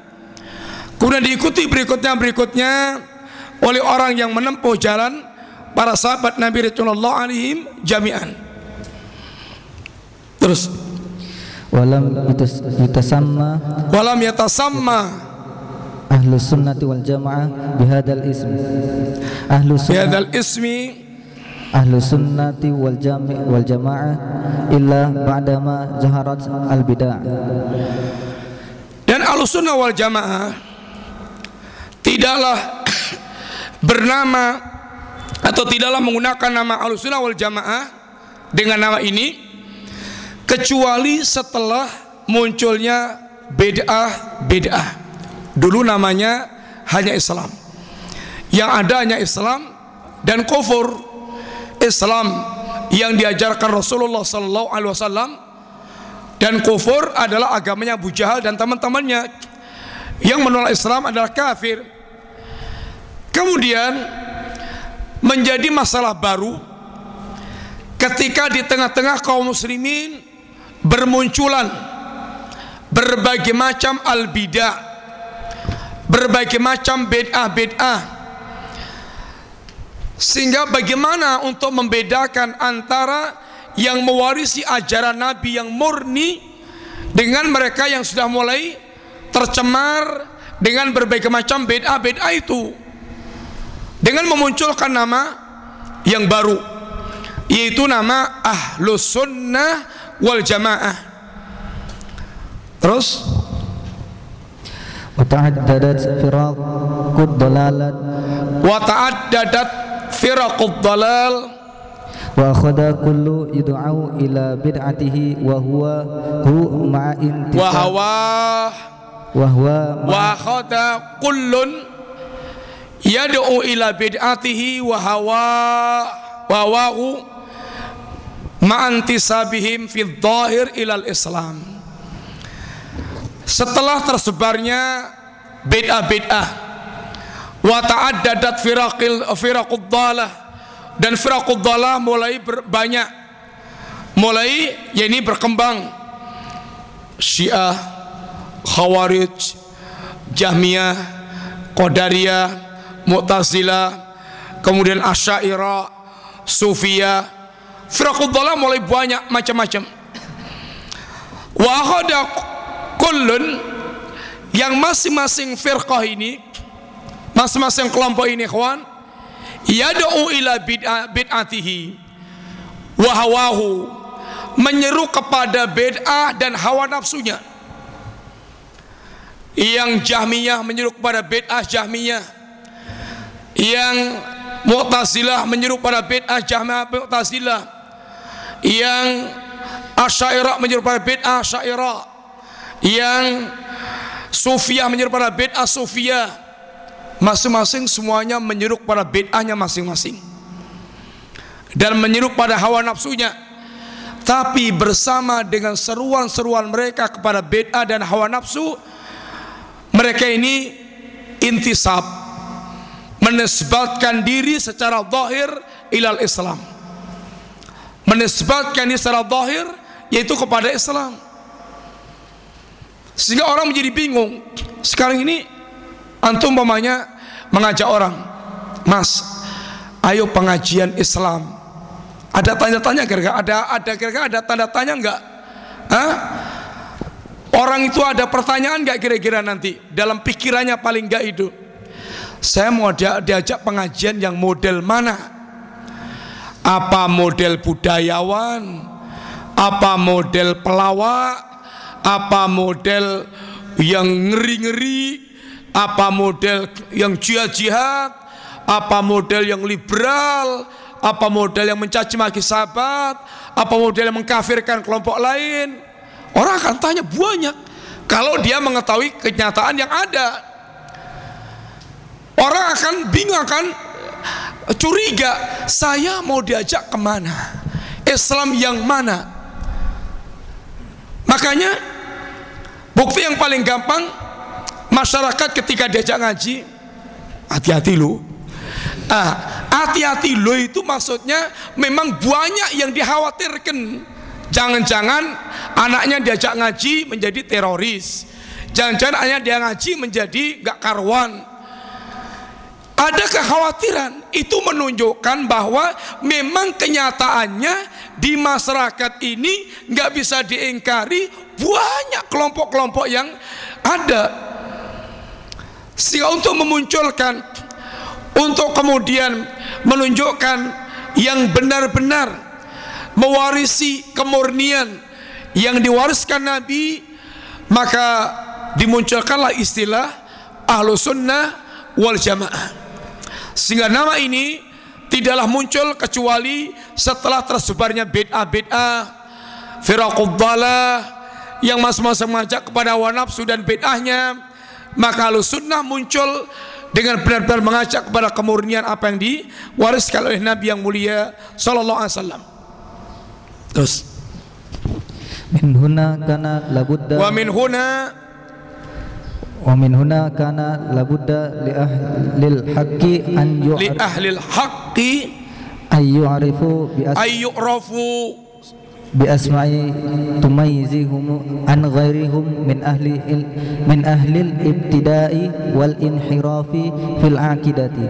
kemudian diikuti berikutnya berikutnya oleh orang yang menempuh jalan para sahabat Nabi Rasulullah alaihim jami'an. Terus walam yutasamma. Walam yatasamma. Ahlus sunnati wal jamaah bihadal ism ahlus bihadal ismi. Ahlus sunnati wal jami wal jamaah illa ba'dama zaharat al bid'ah dan ahlus sunnah wal jamaah tidaklah bernama atau tidaklah menggunakan nama ahlus sunnah wal jamaah dengan nama ini kecuali setelah munculnya bid'ah bid'ah. Dulu namanya hanya Islam. Yang ada hanya Islam dan kufur. Islam yang diajarkan Rasulullah sallallahu alaihi wasallam dan kufur adalah agamanya Abu Jahal dan teman-temannya. Yang menolak Islam adalah kafir. Kemudian menjadi masalah baru ketika di tengah-tengah kaum muslimin bermunculan berbagai macam al-bidah berbagai macam bid'ah-bid'ah. Sehingga bagaimana untuk membedakan antara yang mewarisi ajaran Nabi yang murni dengan mereka yang sudah mulai tercemar dengan berbagai macam bid'ah-bid'ah itu? Dengan memunculkan nama yang baru yaitu nama Ahlus Sunnah wal jamaah. Terus? Wata'addadat firaqud dalalat wata'addadat firaqud dalal. Wa khada kullu yud'au ila bid'atihi wa huwa hu ma'a intisab wa hawa wa huwa wa khada kullun yad'u ila bid'atihi wa hawa wa wahu ma'antisabihim fi dhahir ilal islam. Setelah tersebarnya bid'ah-bid'ah wa ta'addadat firaqil firaqud dalah dan firaqud dalah mulai banyak. Mulai ya ini berkembang. Syiah Khawarij Jahmiyah Qadariyah Mu'tazilah kemudian Asy'ariyah Sufiyah firaqud dalah mulai banyak macam-macam. Wa akhada kullun yang masing-masing firqah ini masing-masing kelompok ini kawan yad'u ila bid'ah bid'atihi. Wa hawahu menyeru kepada bid'ah dan hawa nafsunya. Yang Jahmiyah menyeru kepada bid'ah Jahmiyah. Yang Mu'tazilah menyeru kepada bid'ah Jahmiyah Mu'tazilah yang Asy'ariyah menyeru kepada bid'ah yang Sufiyah menyeru pada bid'ah Sufiyah. Masing-masing semuanya menyeru pada bid'ahnya masing-masing. Dan menyeru pada hawa nafsunya. Tapi bersama dengan seruan-seruan mereka kepada bid'ah dan hawa nafsu mereka ini intisab. Menisbatkan diri secara zahir ilal Islam menisbatkan secara zahir yaitu kepada Islam. Sehingga orang menjadi bingung sekarang ini antum umpamanya mengajak orang mas ayo pengajian Islam. Ada tanya-tanya kira-kira ada ada kira-kira ada tanda tanya enggak Hah? orang itu ada pertanyaan enggak kira-kira nanti? Dalam pikirannya paling enggak itu saya mau dia, diajak pengajian yang model mana apa model budayawan? Apa model pelawak? Apa model yang ngeri-ngeri? Apa model yang jihad-jihad? Apa model yang liberal? Apa model yang mencaci maki sahabat? Apa model yang mengkafirkan kelompok lain? Orang akan tanya banyak. Kalau dia mengetahui kenyataan yang ada. Orang akan bingung akan curiga saya mau diajak ke mana? Islam yang mana? Makanya bukti yang paling gampang masyarakat ketika diajak ngaji hati-hati lo ah, hati-hati lo itu maksudnya memang banyak yang dikhawatirkan. Jangan-jangan anaknya diajak ngaji menjadi teroris. Jangan-jangan anaknya dia ngaji menjadi gak karuan ada kekhawatiran. Itu menunjukkan bahwa memang kenyataannya di masyarakat ini nggak bisa diingkari banyak kelompok-kelompok yang ada. Sehingga untuk memunculkan untuk kemudian menunjukkan yang benar-benar mewarisi kemurnian yang diwariskan Nabi maka dimunculkanlah istilah ahlu sunnah wal jamaah sehingga nama ini tidaklah muncul kecuali setelah tersebarnya bid'ah-bid'ah firaquddalah yang masing-masing mengajak kepada hawa nafsu dan bid'ahnya maka ahlu sunnah muncul dengan benar-benar mengajak kepada kemurnian apa yang diwariskan oleh Nabi yang mulia sallallahu alaihi wasallam. Terus. Min huna kana labudda wa min huna wa min huna kana labudda li ahlil haqqi an li yu'ar ahli al-haqqi ay yu'arifu bi as ay yu'rafu bi asma'i tumayyizihum an ghairihim min ahli il- min ahli al-ibtida'i wal inhirafi fil aqidati.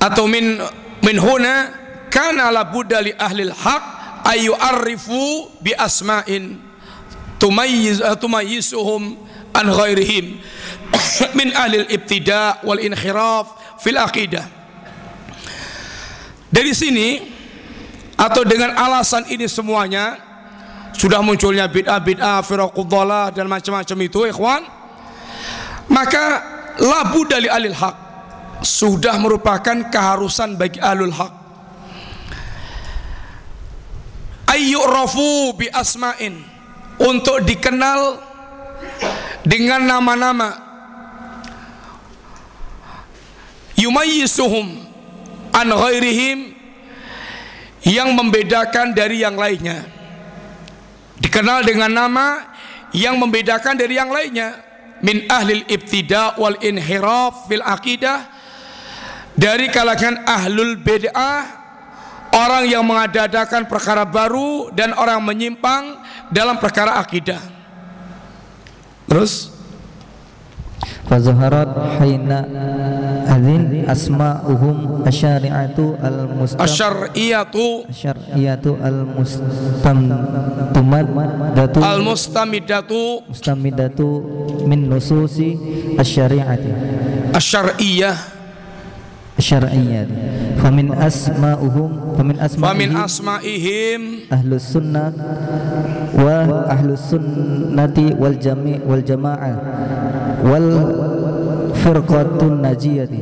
Atau min min huna kana la budda li ahli al-haq ay yu'arrifu bi asma'in tumayyiz tumayyisuhum an ghairihim min ahli al-ibtida' wal inhiraf fil aqidah. Dari sini atau dengan alasan ini semuanya sudah munculnya bid'ah bid'ah firaqudzalah dan macam-macam itu ikhwan maka labu dari alil haq. Sudah merupakan keharusan bagi alul haq. Ayyurafu bi asma'in. Untuk dikenal dengan nama-nama. Yumayyisuhum an ghairihim yang membedakan dari yang lainnya. Dikenal dengan nama yang membedakan dari yang lainnya. Min ahlil ibtida wal inhiraf fil aqidah. Dari kalangan ahlul bid'ah orang yang mengadakan perkara baru dan orang menyimpang dalam perkara akidah terus? Fazaharat haina adzin asma'uhum asyari'atu al-mustam asyariyatu asyariyatu al-mustamidatu al mustamidatu mustamidatu min nususi asyari'ati. Asyariyah asyariyati famin asma'uhum famin famin asma'ihim. Asma'ihim ahlus sunnah wa ahlus sunnati wal jami' wal jama'ah wal firqatun najiyati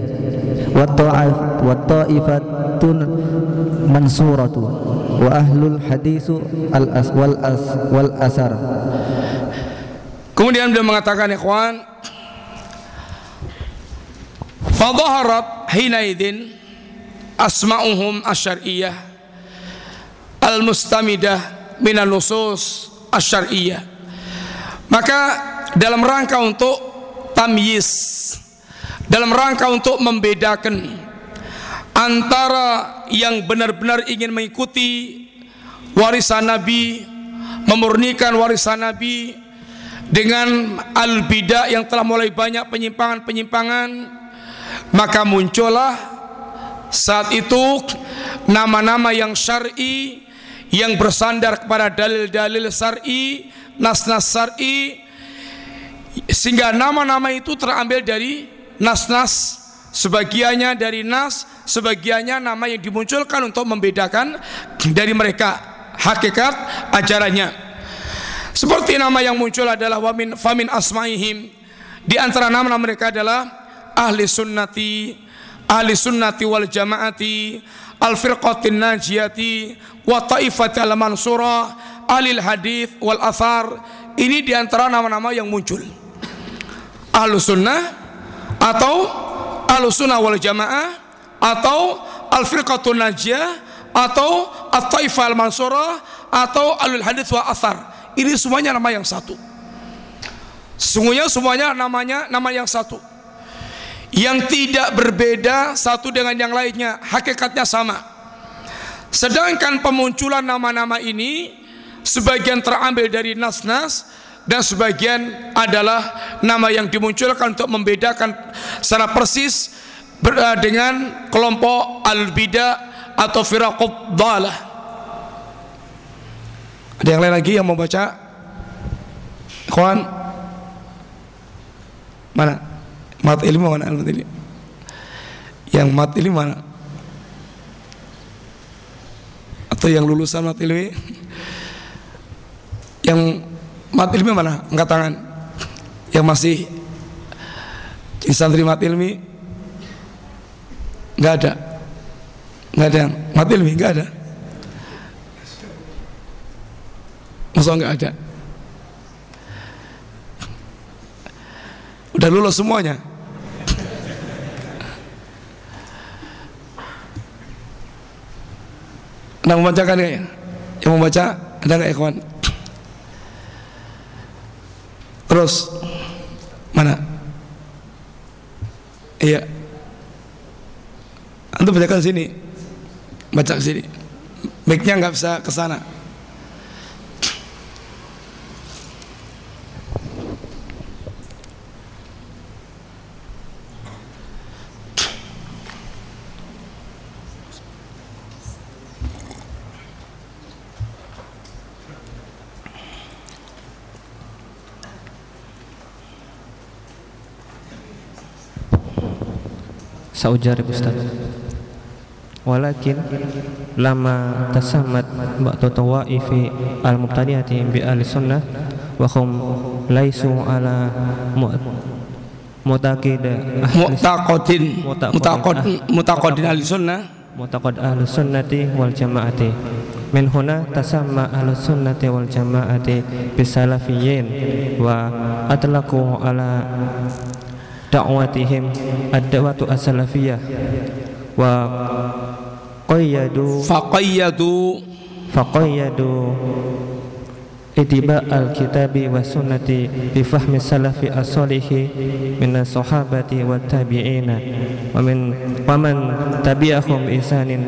wa ta'if wa ta'ifatun mansuratu. Wa ahlul hadisu al as wal as wal asar. Kemudian beliau mengatakan ikhwan Fadhaharat hinaidin asma'uhum asyariyah al-mustamidah minan nusus asyariyah. Maka dalam rangka untuk tamyiz dalam rangka untuk membedakan antara yang benar-benar ingin mengikuti warisan Nabi memurnikan warisan Nabi dengan al-bidah yang telah mulai banyak penyimpangan-penyimpangan maka muncullah saat itu nama-nama yang syar'i yang bersandar kepada dalil-dalil syar'i nas-nas syar'i sehingga nama-nama itu terambil dari nas-nas sebagiannya dari nas sebagiannya nama yang dimunculkan untuk membedakan dari mereka. Hakikat ajarannya. Seperti nama yang muncul adalah wamin famin asmaihim. Di antara nama-nama mereka adalah ahli sunnati ahli sunnati wal jamaati al firqatin najiyati wa taifati al mansurah ahli hadith wal athar. Ini di antara nama-nama yang muncul. Ahlu sunnah atau ahlu sunnah wal jamaah atau al firqatun najiyah atau at taifah al mansurah atau alul hadith wa athar. Ini semuanya nama yang satu. Sesungguhnya semuanya namanya nama yang satu yang tidak berbeda satu dengan yang lainnya hakikatnya sama. Sedangkan pemunculan nama-nama ini sebagian terambil dari nas-nas dan sebagian adalah nama yang dimunculkan untuk membedakan secara persis eh, dengan kelompok al-bidah atau firaqud dalah. Ada yang lain lagi yang mau baca? Ikhwan? Mana? Mat ilmu mana al ilmi yang mat ilmi mana? Atau yang lulusan mat ilmi yang mat ilmi mana? Angkat tangan. Yang masih santri mat ilmi nggak ada. Nggak ada yang mat ilmi nggak ada. Masa nggak ada? Udah lulus semuanya Membacakan ya? Yang membaca ada nggak kawan? Terus mana? Iya. Antum bacakan sini. Baca sini. Baiknya nggak bisa ke sana. Saujar Ustaz. Walakin lama tasammat ba'du tawaifi al-mubtadi'ati bi ahli sunnah wa hum laisu ala mu'taqid Mu'taqadin. Mu'taqadin. Mu'taqad Mu'taqadin ahli sunnah mu'taqad ahli sunnati wal jamaati. Min huna tasamma ahli sunnati wal jamaati bisalafiyyin wa atlaqu ala da'watihim ad-da'watu as-salafiyah. Wa qayyadu Faqayyadu faqayyadu itiba al-kitabi wa sunnati bi fahmi salafi as-salihi min as-sahabati wa tabi'ina wa min wa man tabi'ahum bi ihsanin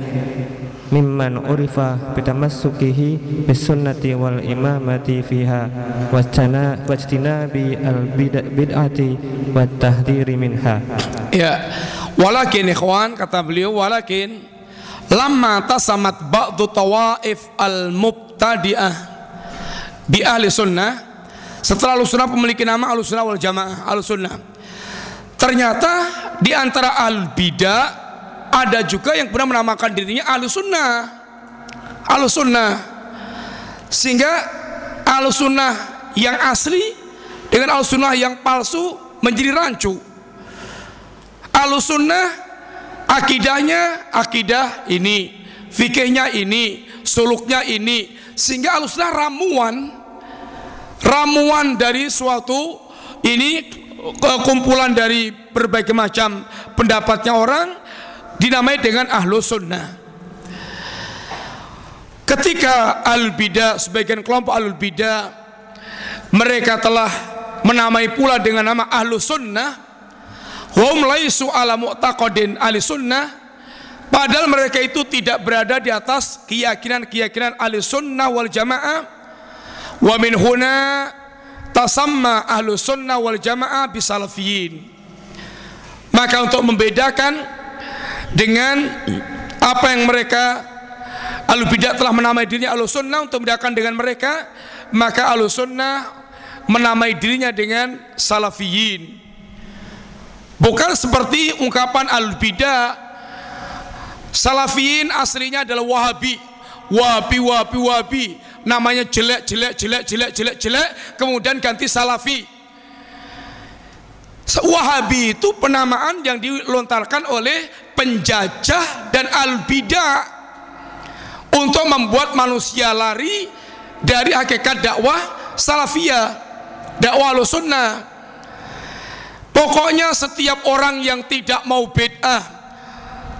mimman urifa bitamassukihi bis sunnati wal imamati fiha wajtana wajtinabi al bid'a- bid'ati wat tahdhiri minha. Ya, walakin ikhwan kata beliau walakin lamma tasamat ba'du tawaif al-mubtadi'ah bi ahli sunnah setelah ahli sunnah memiliki nama ahli sunnah wal jamaah ahli sunnah ternyata di antara al bidah ada juga yang pernah menamakan dirinya ahli sunnah ahli sunnah sehingga ahli sunnah yang asli dengan ahli sunnah yang palsu menjadi rancu. Alusunnah akidahnya akidah ini, fikihnya ini, suluknya ini, sehingga alusunnah ramuan, ramuan dari suatu ini kumpulan dari berbagai macam pendapatnya orang dinamai dengan ahlu sunnah. Ketika al bidah sebagian kelompok al bidah mereka telah menamai pula dengan nama ahlu sunnah Hum laisu ala mu'taqadin ahli sunnah Padahal mereka itu tidak berada di atas keyakinan-keyakinan ahli sunnah wal jamaah Wa min huna tasamma ahlu sunnah wal jamaah bisalafiyin Maka untuk membedakan dengan apa yang mereka Ahlu bidah telah menamai dirinya ahlu sunnah Untuk membedakan dengan mereka Maka ahlu sunnah menamai dirinya dengan salafiyin. Bukan seperti ungkapan al-bidah Salafiyin aslinya adalah wahabi. Wahabi, wahabi, wahabi. Namanya jelek, jelek, jelek, jelek, jelek, jelek Kemudian ganti salafi. Wahabi itu penamaan yang dilontarkan oleh penjajah dan al-bidah Untuk membuat manusia lari dari hakikat dakwah salafiyah Dakwah al-sunnah Pokoknya setiap orang yang tidak mau bid'ah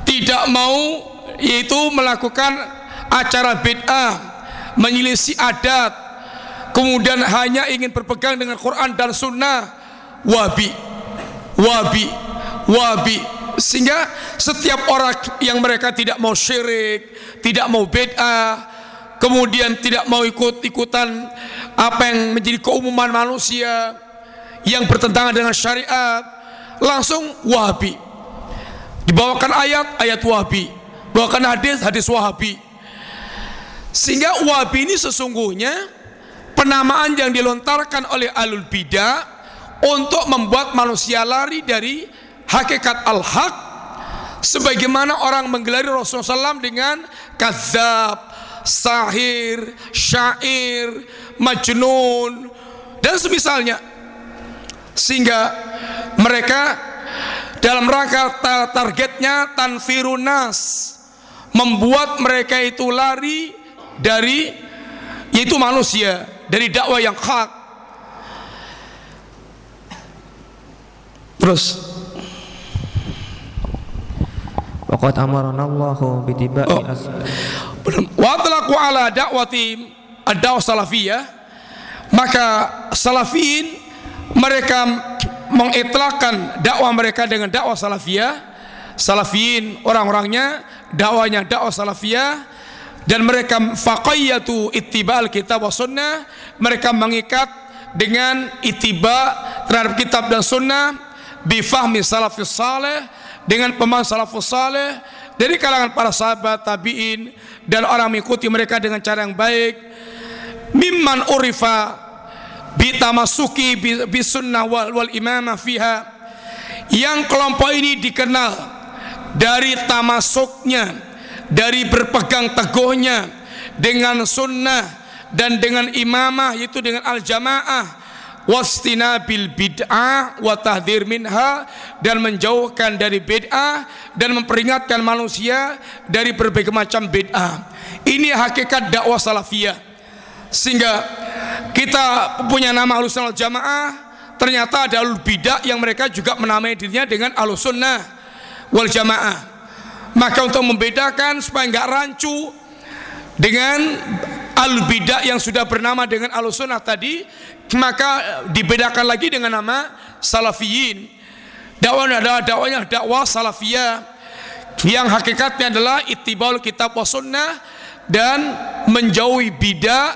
Tidak mau yaitu melakukan acara bid'ah Menyelisih adat Kemudian hanya ingin berpegang dengan Quran dan Sunnah Wabi Wabi Wabi Sehingga setiap orang yang mereka tidak mau syirik Tidak mau bid'ah Kemudian tidak mau ikut-ikutan Apa yang menjadi keumuman manusia yang bertentangan dengan syariat langsung wahabi. Dibawakan ayat ayat wahabi. Bawakan hadis hadis wahabi. Sehingga wahabi ini sesungguhnya penamaan yang dilontarkan oleh alul bidah untuk membuat manusia lari dari hakikat al-haq sebagaimana orang menggelari Rasulullah SAW dengan kazab, sahir, syair, majnun dan semisalnya. Sehingga mereka dalam rangka targetnya tanfirunas membuat mereka itu lari dari yaitu manusia dari dakwah yang hak. Terus Waqad amarana Allahu bitiba'i Oh. as wa talaqu ala da'wati ad-da'wah salafiyah. Maka salafin mereka mengitlakkan dakwah mereka dengan dakwah salafiyah. Salafin orang-orangnya dakwahnya dakwah salafiyah. Dan mereka faqayyatu ittiba'al kitab wa sunnah. Mereka mengikat dengan ittiba terhadap kitab dan sunnah. Bifahmi salafis saleh dengan pemahaman salafus saleh dari kalangan para sahabat tabi'in dan orang mengikuti mereka dengan cara yang baik. Mimman urifa bitamasuki bisunnah wal, wal imamah fiha. Yang kelompok ini dikenal dari tamasuknya dari berpegang teguhnya dengan sunnah dan dengan imamah yaitu dengan al jamaah wastinabil bid'ah wa tahdhir minha dan menjauhkan dari bid'ah dan memperingatkan manusia dari berbagai macam bid'ah. Ini hakikat dakwah salafiyah. Sehingga kita punya nama Ahlussunnah Jamaah, ternyata ada alul bidah yang mereka juga menamai dirinya dengan Ahlussunnah wal Jamaah. Maka untuk membedakan supaya nggak rancu dengan al bidah yang sudah bernama dengan al sunnah tadi maka dibedakan lagi dengan nama salafiyin. Dakwahnya adalah dakwahnya dakwah salafiyah. Yang hakikatnya adalah ittibaul kitab wa sunnah dan menjauhi bidah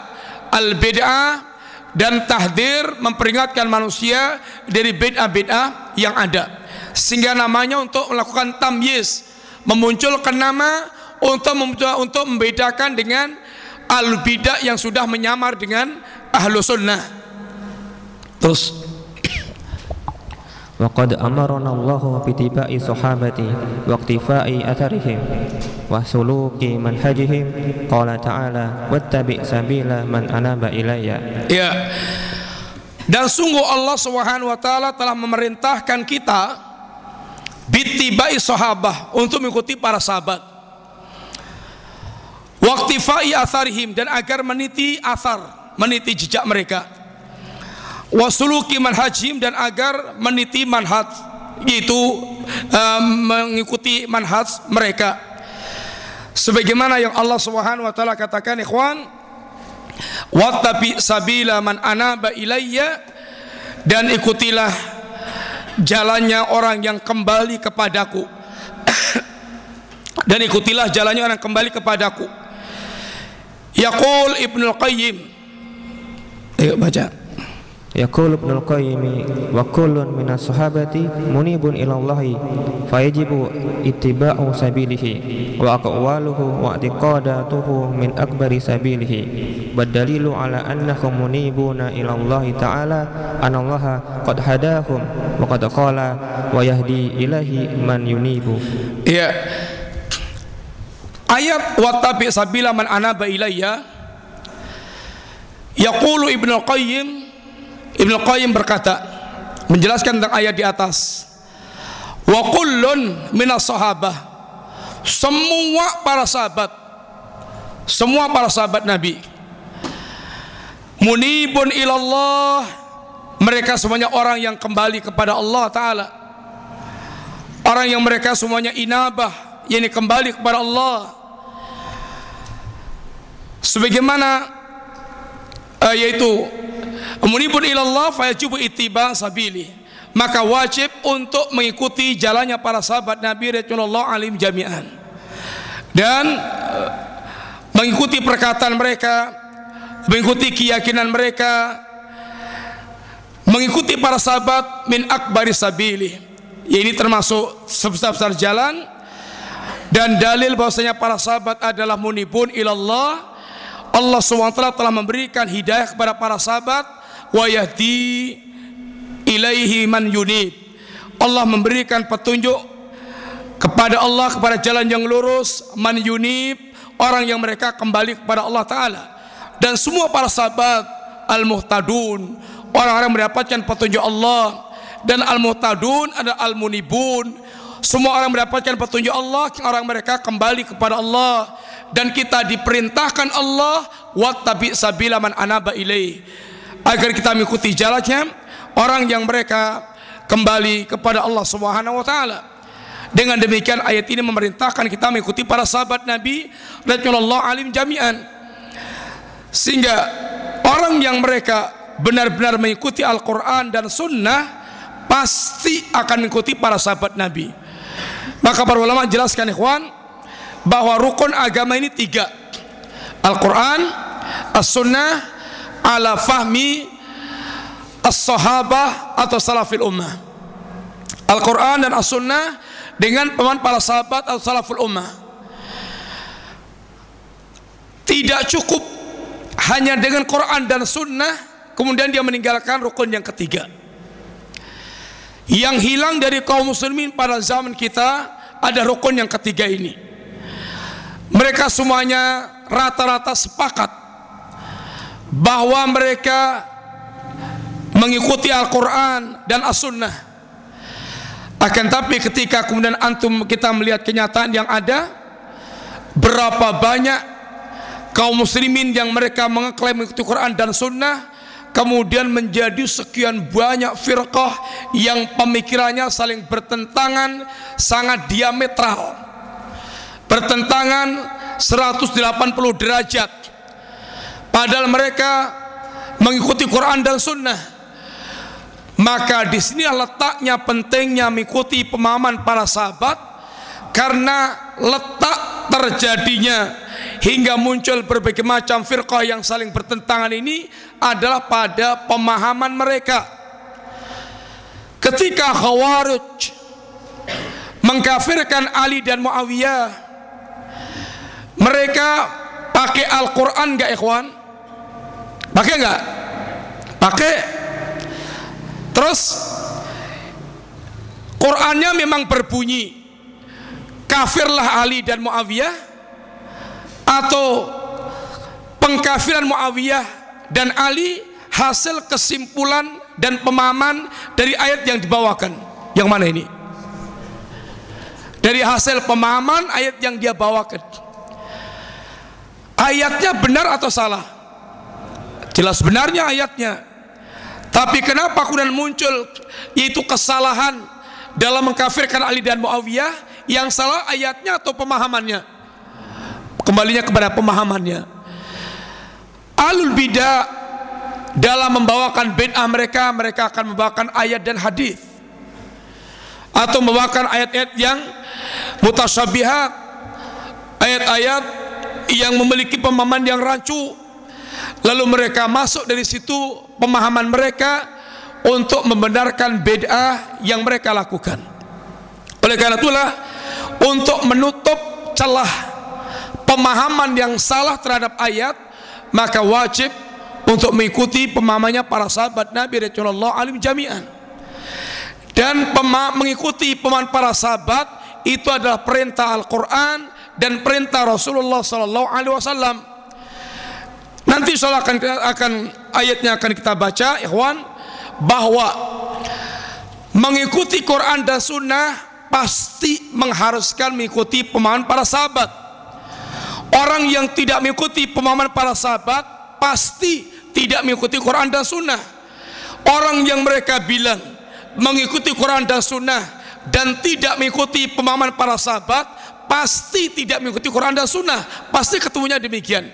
al bid'ah dan tahdir memperingatkan manusia dari bid'ah-bid'ah yang ada. Sehingga namanya untuk melakukan tamyiz memunculkan nama untuk untuk membedakan dengan al bidah yang sudah menyamar dengan ahlu sunnah terus Allahu bitiba'i sahabati wa iktifa'i atharihim wa suluki manhajihim. Qala ta'ala wattabi' sabila man anaba ilayya. Ya. Dan sungguh Allah Subhanahu wa taala telah memerintahkan kita bitibai sahabah untuk mengikuti para sahabat. Waktifai atharihim dan agar meniti athar meniti jejak mereka wasuluki manhajim dan agar meniti manhaj yaitu um, mengikuti manhaj mereka. Sebagaimana yang Allah Subhanahu wa taala katakan ikhwan wattabi sabila man anaba ilayya dan ikutilah jalannya orang yang kembali kepadaku. Dan ikutilah jalannya orang yang kembali kepadaku. Yaqul Ibnu Qayyim. Ayo baca Yaqulu Ibnu Qayyim wa kullun minas sahabati munibun ila Allah fayajibu ittiba'u sabilihi wa aqwaluhu wa i'tiqadatuhu min akbari sabilihi bad-dalilu ala annahum munibuna ila Allah ta'ala anna Allah qad hadahum wa qad qala wa yahdi ilahi man yunibu. Ya Ayat wattabi sabila man anaba ilayya. Yaqulu Ibnu Qayyim Ibnu Qayyim berkata menjelaskan tentang ayat di atas wa kullun minas sahabah. Semua para sahabat semua para sahabat Nabi munibun ilallah. Mereka semuanya orang yang kembali kepada Allah taala. Orang yang mereka semuanya inabah yakni kembali kepada Allah. Sebagaimana uh, yaitu munibun ilallah fayajibu ittiba sabili. Maka wajib untuk mengikuti jalannya para sahabat Nabi Rasulullah alim jami'an. Dan uh, mengikuti perkataan mereka mengikuti keyakinan mereka mengikuti para sahabat min akbari sabili. Ini termasuk sebesar-besar jalan dan dalil bahwasanya para sahabat adalah munibun ilallah. Allah SWT telah memberikan hidayah kepada para sahabat wa yahdi ilaihi man yunib. Allah memberikan petunjuk kepada Allah kepada jalan yang lurus man yunib orang yang mereka kembali kepada Allah taala. Dan semua para sahabat al-muhtadun orang-orang mendapatkan petunjuk Allah. Dan al-muhtadun ada al-munibun. Semua orang mendapatkan petunjuk Allah orang mereka kembali kepada Allah. Dan kita diperintahkan Allah wattabi sabila man anaba ilaih agar kita mengikuti jalannya orang yang mereka kembali kepada Allah Subhanahu wa taala. Dengan demikian ayat ini memerintahkan kita mengikuti para sahabat Nabi radhiyallahu alim jami'an. Sehingga orang yang mereka benar-benar mengikuti Al-Qur'an dan sunnah pasti akan mengikuti para sahabat Nabi. Maka para ulama jelaskan ikhwan bahwa rukun agama ini tiga. Al-Quran, As-Sunnah, ala fahmi as-sahabah atau salafil ummah. Al-Quran dan As-Sunnah dengan pemahaman para sahabat atau salaful ummah. Tidak cukup hanya dengan Quran dan Sunnah kemudian dia meninggalkan rukun yang ketiga. Yang hilang dari kaum muslimin pada zaman kita ada rukun yang ketiga ini. Mereka semuanya rata-rata sepakat bahwa mereka mengikuti Al-Quran dan As-Sunnah. Akan tapi ketika kemudian antum kita melihat kenyataan yang ada berapa banyak kaum muslimin yang mereka mengeklaim mengikuti Quran dan Sunnah kemudian menjadi sekian banyak firqah yang pemikirannya saling bertentangan sangat diametral. Bertentangan 180 derajat padahal mereka mengikuti Quran dan Sunnah. Maka di sini letaknya pentingnya mengikuti pemahaman para sahabat. Karena letak terjadinya hingga muncul berbagai macam firqah yang saling bertentangan ini adalah pada pemahaman mereka. Ketika Khawarij mengkafirkan Ali dan Muawiyah mereka pakai Al-Quran gak ikhwan? Pakai nggak? Pakai. Terus Qurannya memang berbunyi kafirlah Ali dan Muawiyah atau pengkafiran Muawiyah dan Ali hasil kesimpulan dan pemahaman dari ayat yang dibawakan. Yang mana ini? Dari hasil pemahaman ayat yang dia bawakan. Ayatnya benar atau salah? Jelas benarnya ayatnya. Tapi kenapa kemudian muncul yaitu kesalahan dalam mengkafirkan Ali dan Muawiyah yang salah ayatnya atau pemahamannya? Kembalinya kepada pemahamannya. Alul bidah dalam membawakan bid'ah mereka mereka akan membawakan ayat dan hadis atau membawakan ayat-ayat yang mutasyabihat ayat-ayat yang memiliki pemahaman yang rancu lalu mereka masuk dari situ pemahaman mereka untuk membenarkan bid'ah yang mereka lakukan oleh karena itulah untuk menutup celah pemahaman yang salah terhadap ayat maka wajib untuk mengikuti pemahamannya para sahabat Nabi Rasulullah alim jami'an dan mengikuti pemahaman para sahabat itu adalah perintah Al-Quran dan perintah Rasulullah sallallahu alaihi wasallam. Nanti insyaallah akan akan ayatnya akan kita baca ikhwan bahwa mengikuti Quran dan sunnah pasti mengharuskan mengikuti pemahaman para sahabat. Orang yang tidak mengikuti pemahaman para sahabat pasti tidak mengikuti Quran dan sunnah. Orang yang mereka bilang mengikuti Quran dan sunnah dan tidak mengikuti pemahaman para sahabat pasti tidak mengikuti Quran dan Sunnah pasti ketemunya demikian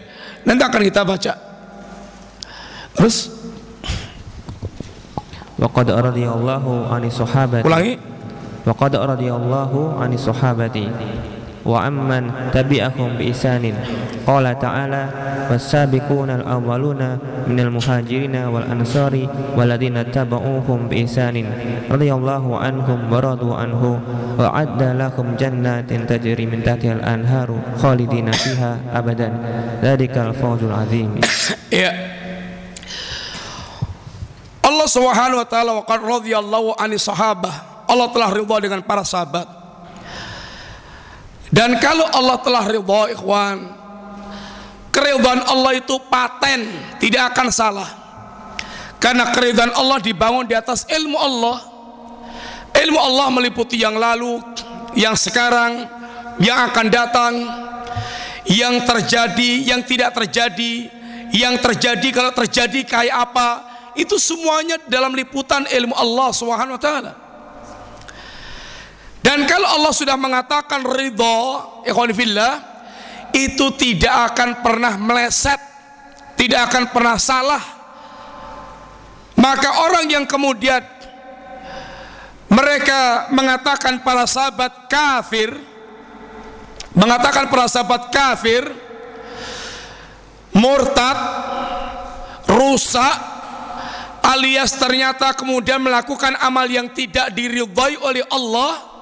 nanti akan kita baca terus Waqad radhiyallahu anis sahabati. Ulangi. Waqad radhiyallahu anis sahabati وعمن تبعهم بإحسان قال تعالى والسابقون الأولون من المهاجرين والأنصار والذين اتبعوهم بإحسان رضي الله عنهم ورضوا عنه وأعد لهم جنات تجري من تحتها الأنهار خالدين فيها أبدا ذلك الفوز العظيم ya Allah Subhanahu wa taala wa qad radhiyallahu ani sahabah. Allah telah ridha dengan para sahabat. Dan kalau Allah telah ridha ikhwan, keridhaan Allah itu paten, tidak akan salah. Karena keridhaan Allah dibangun di atas ilmu Allah. Ilmu Allah meliputi yang lalu, yang sekarang, yang akan datang, yang terjadi, yang tidak terjadi, yang terjadi kalau terjadi kayak apa, itu semuanya dalam liputan ilmu Allah Subhanahu wa taala. Dan kalau Allah sudah mengatakan ridho, ikhwan fillah, itu tidak akan pernah meleset, tidak akan pernah salah. Maka orang yang kemudian mereka mengatakan para sahabat kafir, mengatakan para sahabat kafir, murtad, rusak, alias ternyata kemudian melakukan amal yang tidak diridhai oleh Allah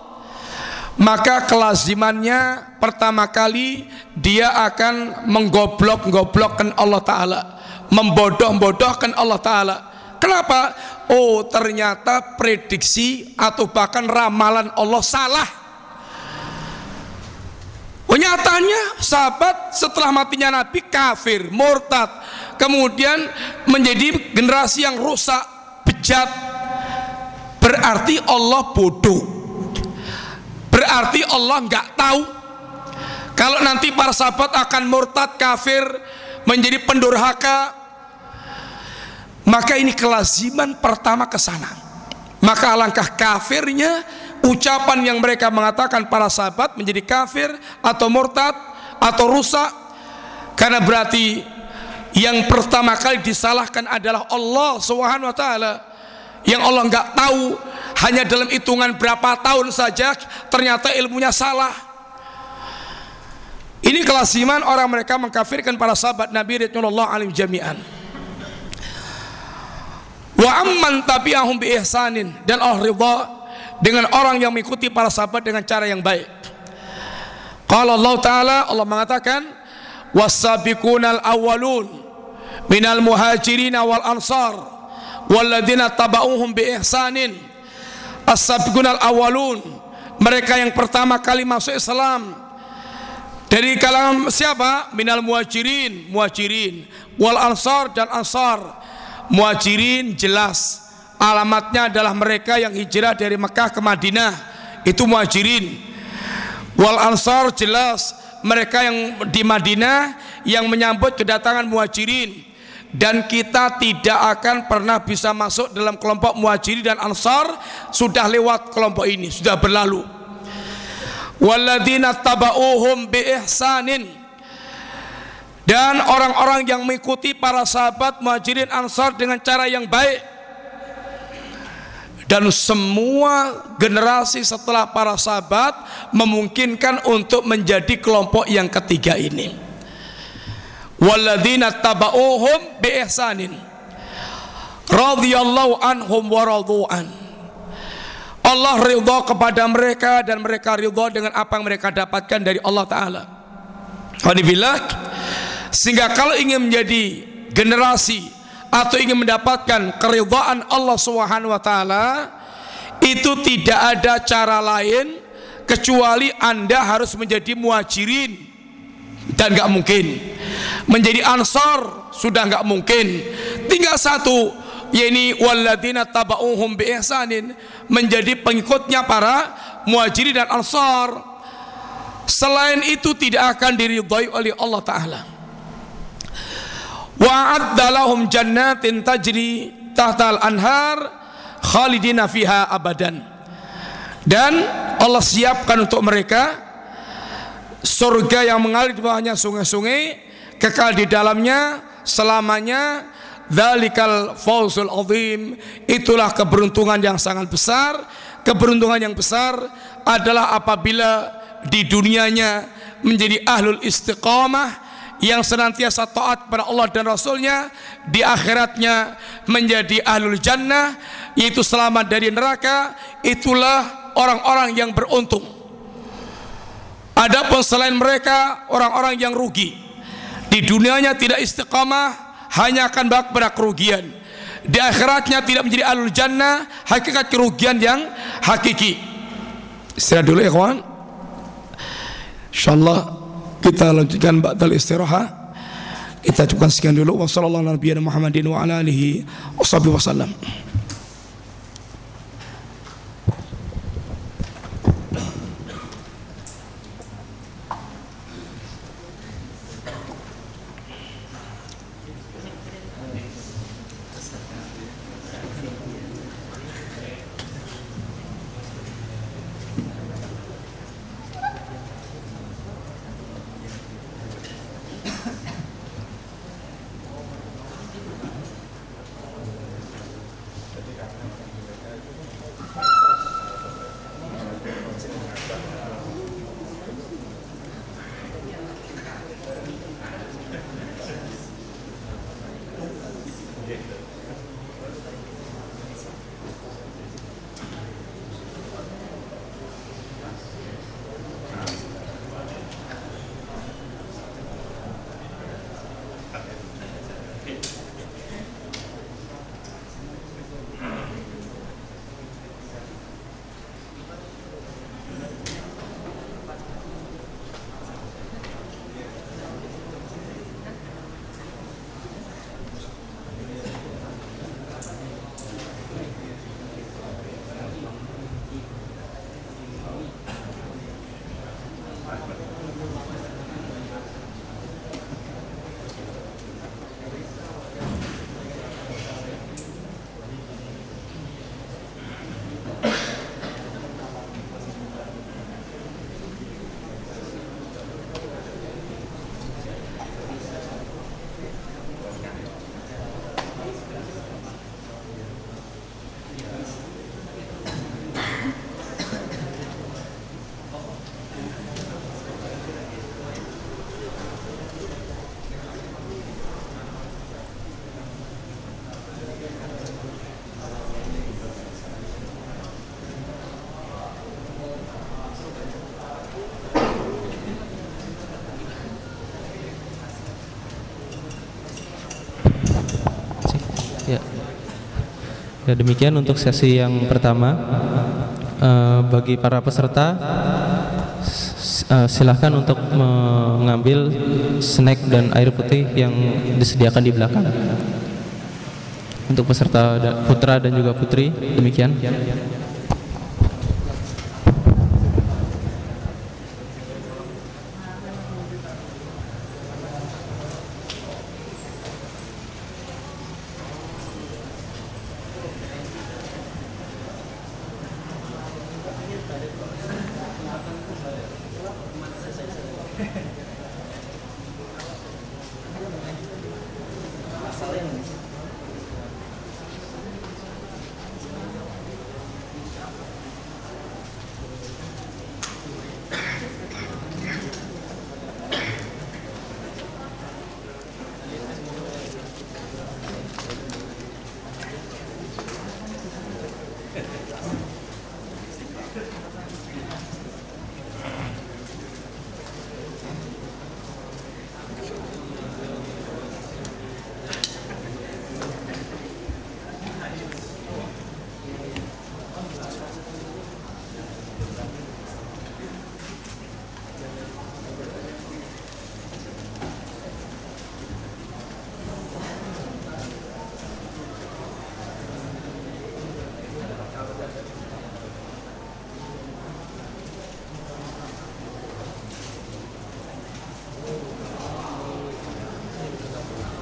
maka kelazimannya pertama kali dia akan menggoblok-goblokkan Allah Ta'ala membodoh-bodohkan Allah Ta'ala kenapa? oh ternyata prediksi atau bahkan ramalan Allah salah oh nyatanya sahabat setelah matinya Nabi kafir, murtad kemudian menjadi generasi yang rusak, bejat. Berarti Allah bodoh. Berarti Allah nggak tahu. Kalau nanti para sahabat akan murtad kafir menjadi pendurhaka maka ini kelaziman pertama ke sana. Maka alangkah kafirnya ucapan yang mereka mengatakan para sahabat menjadi kafir atau murtad atau rusak. Karena berarti yang pertama kali disalahkan adalah Allah Subhanahu wa taala. Yang Allah nggak tahu hanya dalam hitungan berapa tahun saja ternyata ilmunya salah. Ini kelasiman orang mereka mengkafirkan para sahabat Nabi radhiyallahu alim jami'an. Wa amman tabi'ahum bi ihsanin dan Allah ridha dengan orang yang mengikuti para sahabat dengan cara yang baik. Qala Allah taala Allah mengatakan wasabiqunal awwalun minal muhajirin wal ansar walladzina tabauhum bi ihsanin as-sabiqun al awalun mereka yang pertama kali masuk Islam. Dari kalangan siapa? Minal muhajirin muhajirin. Wal ansar dan ansar. Muhajirin jelas. Alamatnya adalah mereka yang hijrah dari Mekah ke Madinah. Itu muhajirin. Wal ansar jelas. Mereka yang di Madinah yang menyambut kedatangan muhajirin dan kita tidak akan pernah bisa masuk dalam kelompok muhajiri dan ansar sudah lewat kelompok ini sudah berlalu. Waladina tabauhum bi ihsanin dan orang-orang yang mengikuti para sahabat muhajirin ansar dengan cara yang baik. Dan semua generasi setelah para sahabat memungkinkan untuk menjadi kelompok yang ketiga ini walladzina tabauhum bi ihsanin radhiyallahu anhum wa radu'an Allah ridha kepada mereka dan mereka ridha dengan apa yang mereka dapatkan dari Allah taala. Alhamdulillah sehingga kalau ingin menjadi generasi atau ingin mendapatkan keridhaan Allah Subhanahu wa taala itu tidak ada cara lain kecuali Anda harus menjadi muhajirin dan nggak mungkin. Menjadi ansar sudah nggak mungkin. Tinggal satu yakni waladina tabauhum bi ihsanin menjadi pengikutnya para muhajirin dan ansar. Selain itu tidak akan diridhai oleh Allah taala. Wa'adda lahum jannatin tajri tahtal anhar khalidina fiha abadan. Dan Allah siapkan untuk mereka surga yang mengalir di bawahnya sungai-sungai kekal di dalamnya selamanya. Dzalikal fawzul azim. Itulah keberuntungan yang sangat besar. Keberuntungan yang besar adalah apabila di dunianya menjadi ahlul istiqamah yang senantiasa taat kepada Allah dan Rasulnya di akhiratnya menjadi ahlul jannah yaitu selamat dari neraka. Itulah orang-orang yang beruntung Adapun selain mereka orang-orang yang rugi. Di dunianya tidak istiqamah hanya akan bak pada kerugian di akhiratnya tidak menjadi alul jannah hakikat kerugian yang hakiki. Istirahat dulu ikhwan. Insyaallah kita lanjutkan ba'dal istirahat kita cukupkan sekian dulu. Wassalamualaikum warahmatullahi wabarakatuh Ya demikian untuk sesi yang pertama. Eh, bagi para peserta eh, silahkan untuk mengambil snack dan air putih yang disediakan di belakang. Untuk peserta putra dan juga putri demikian.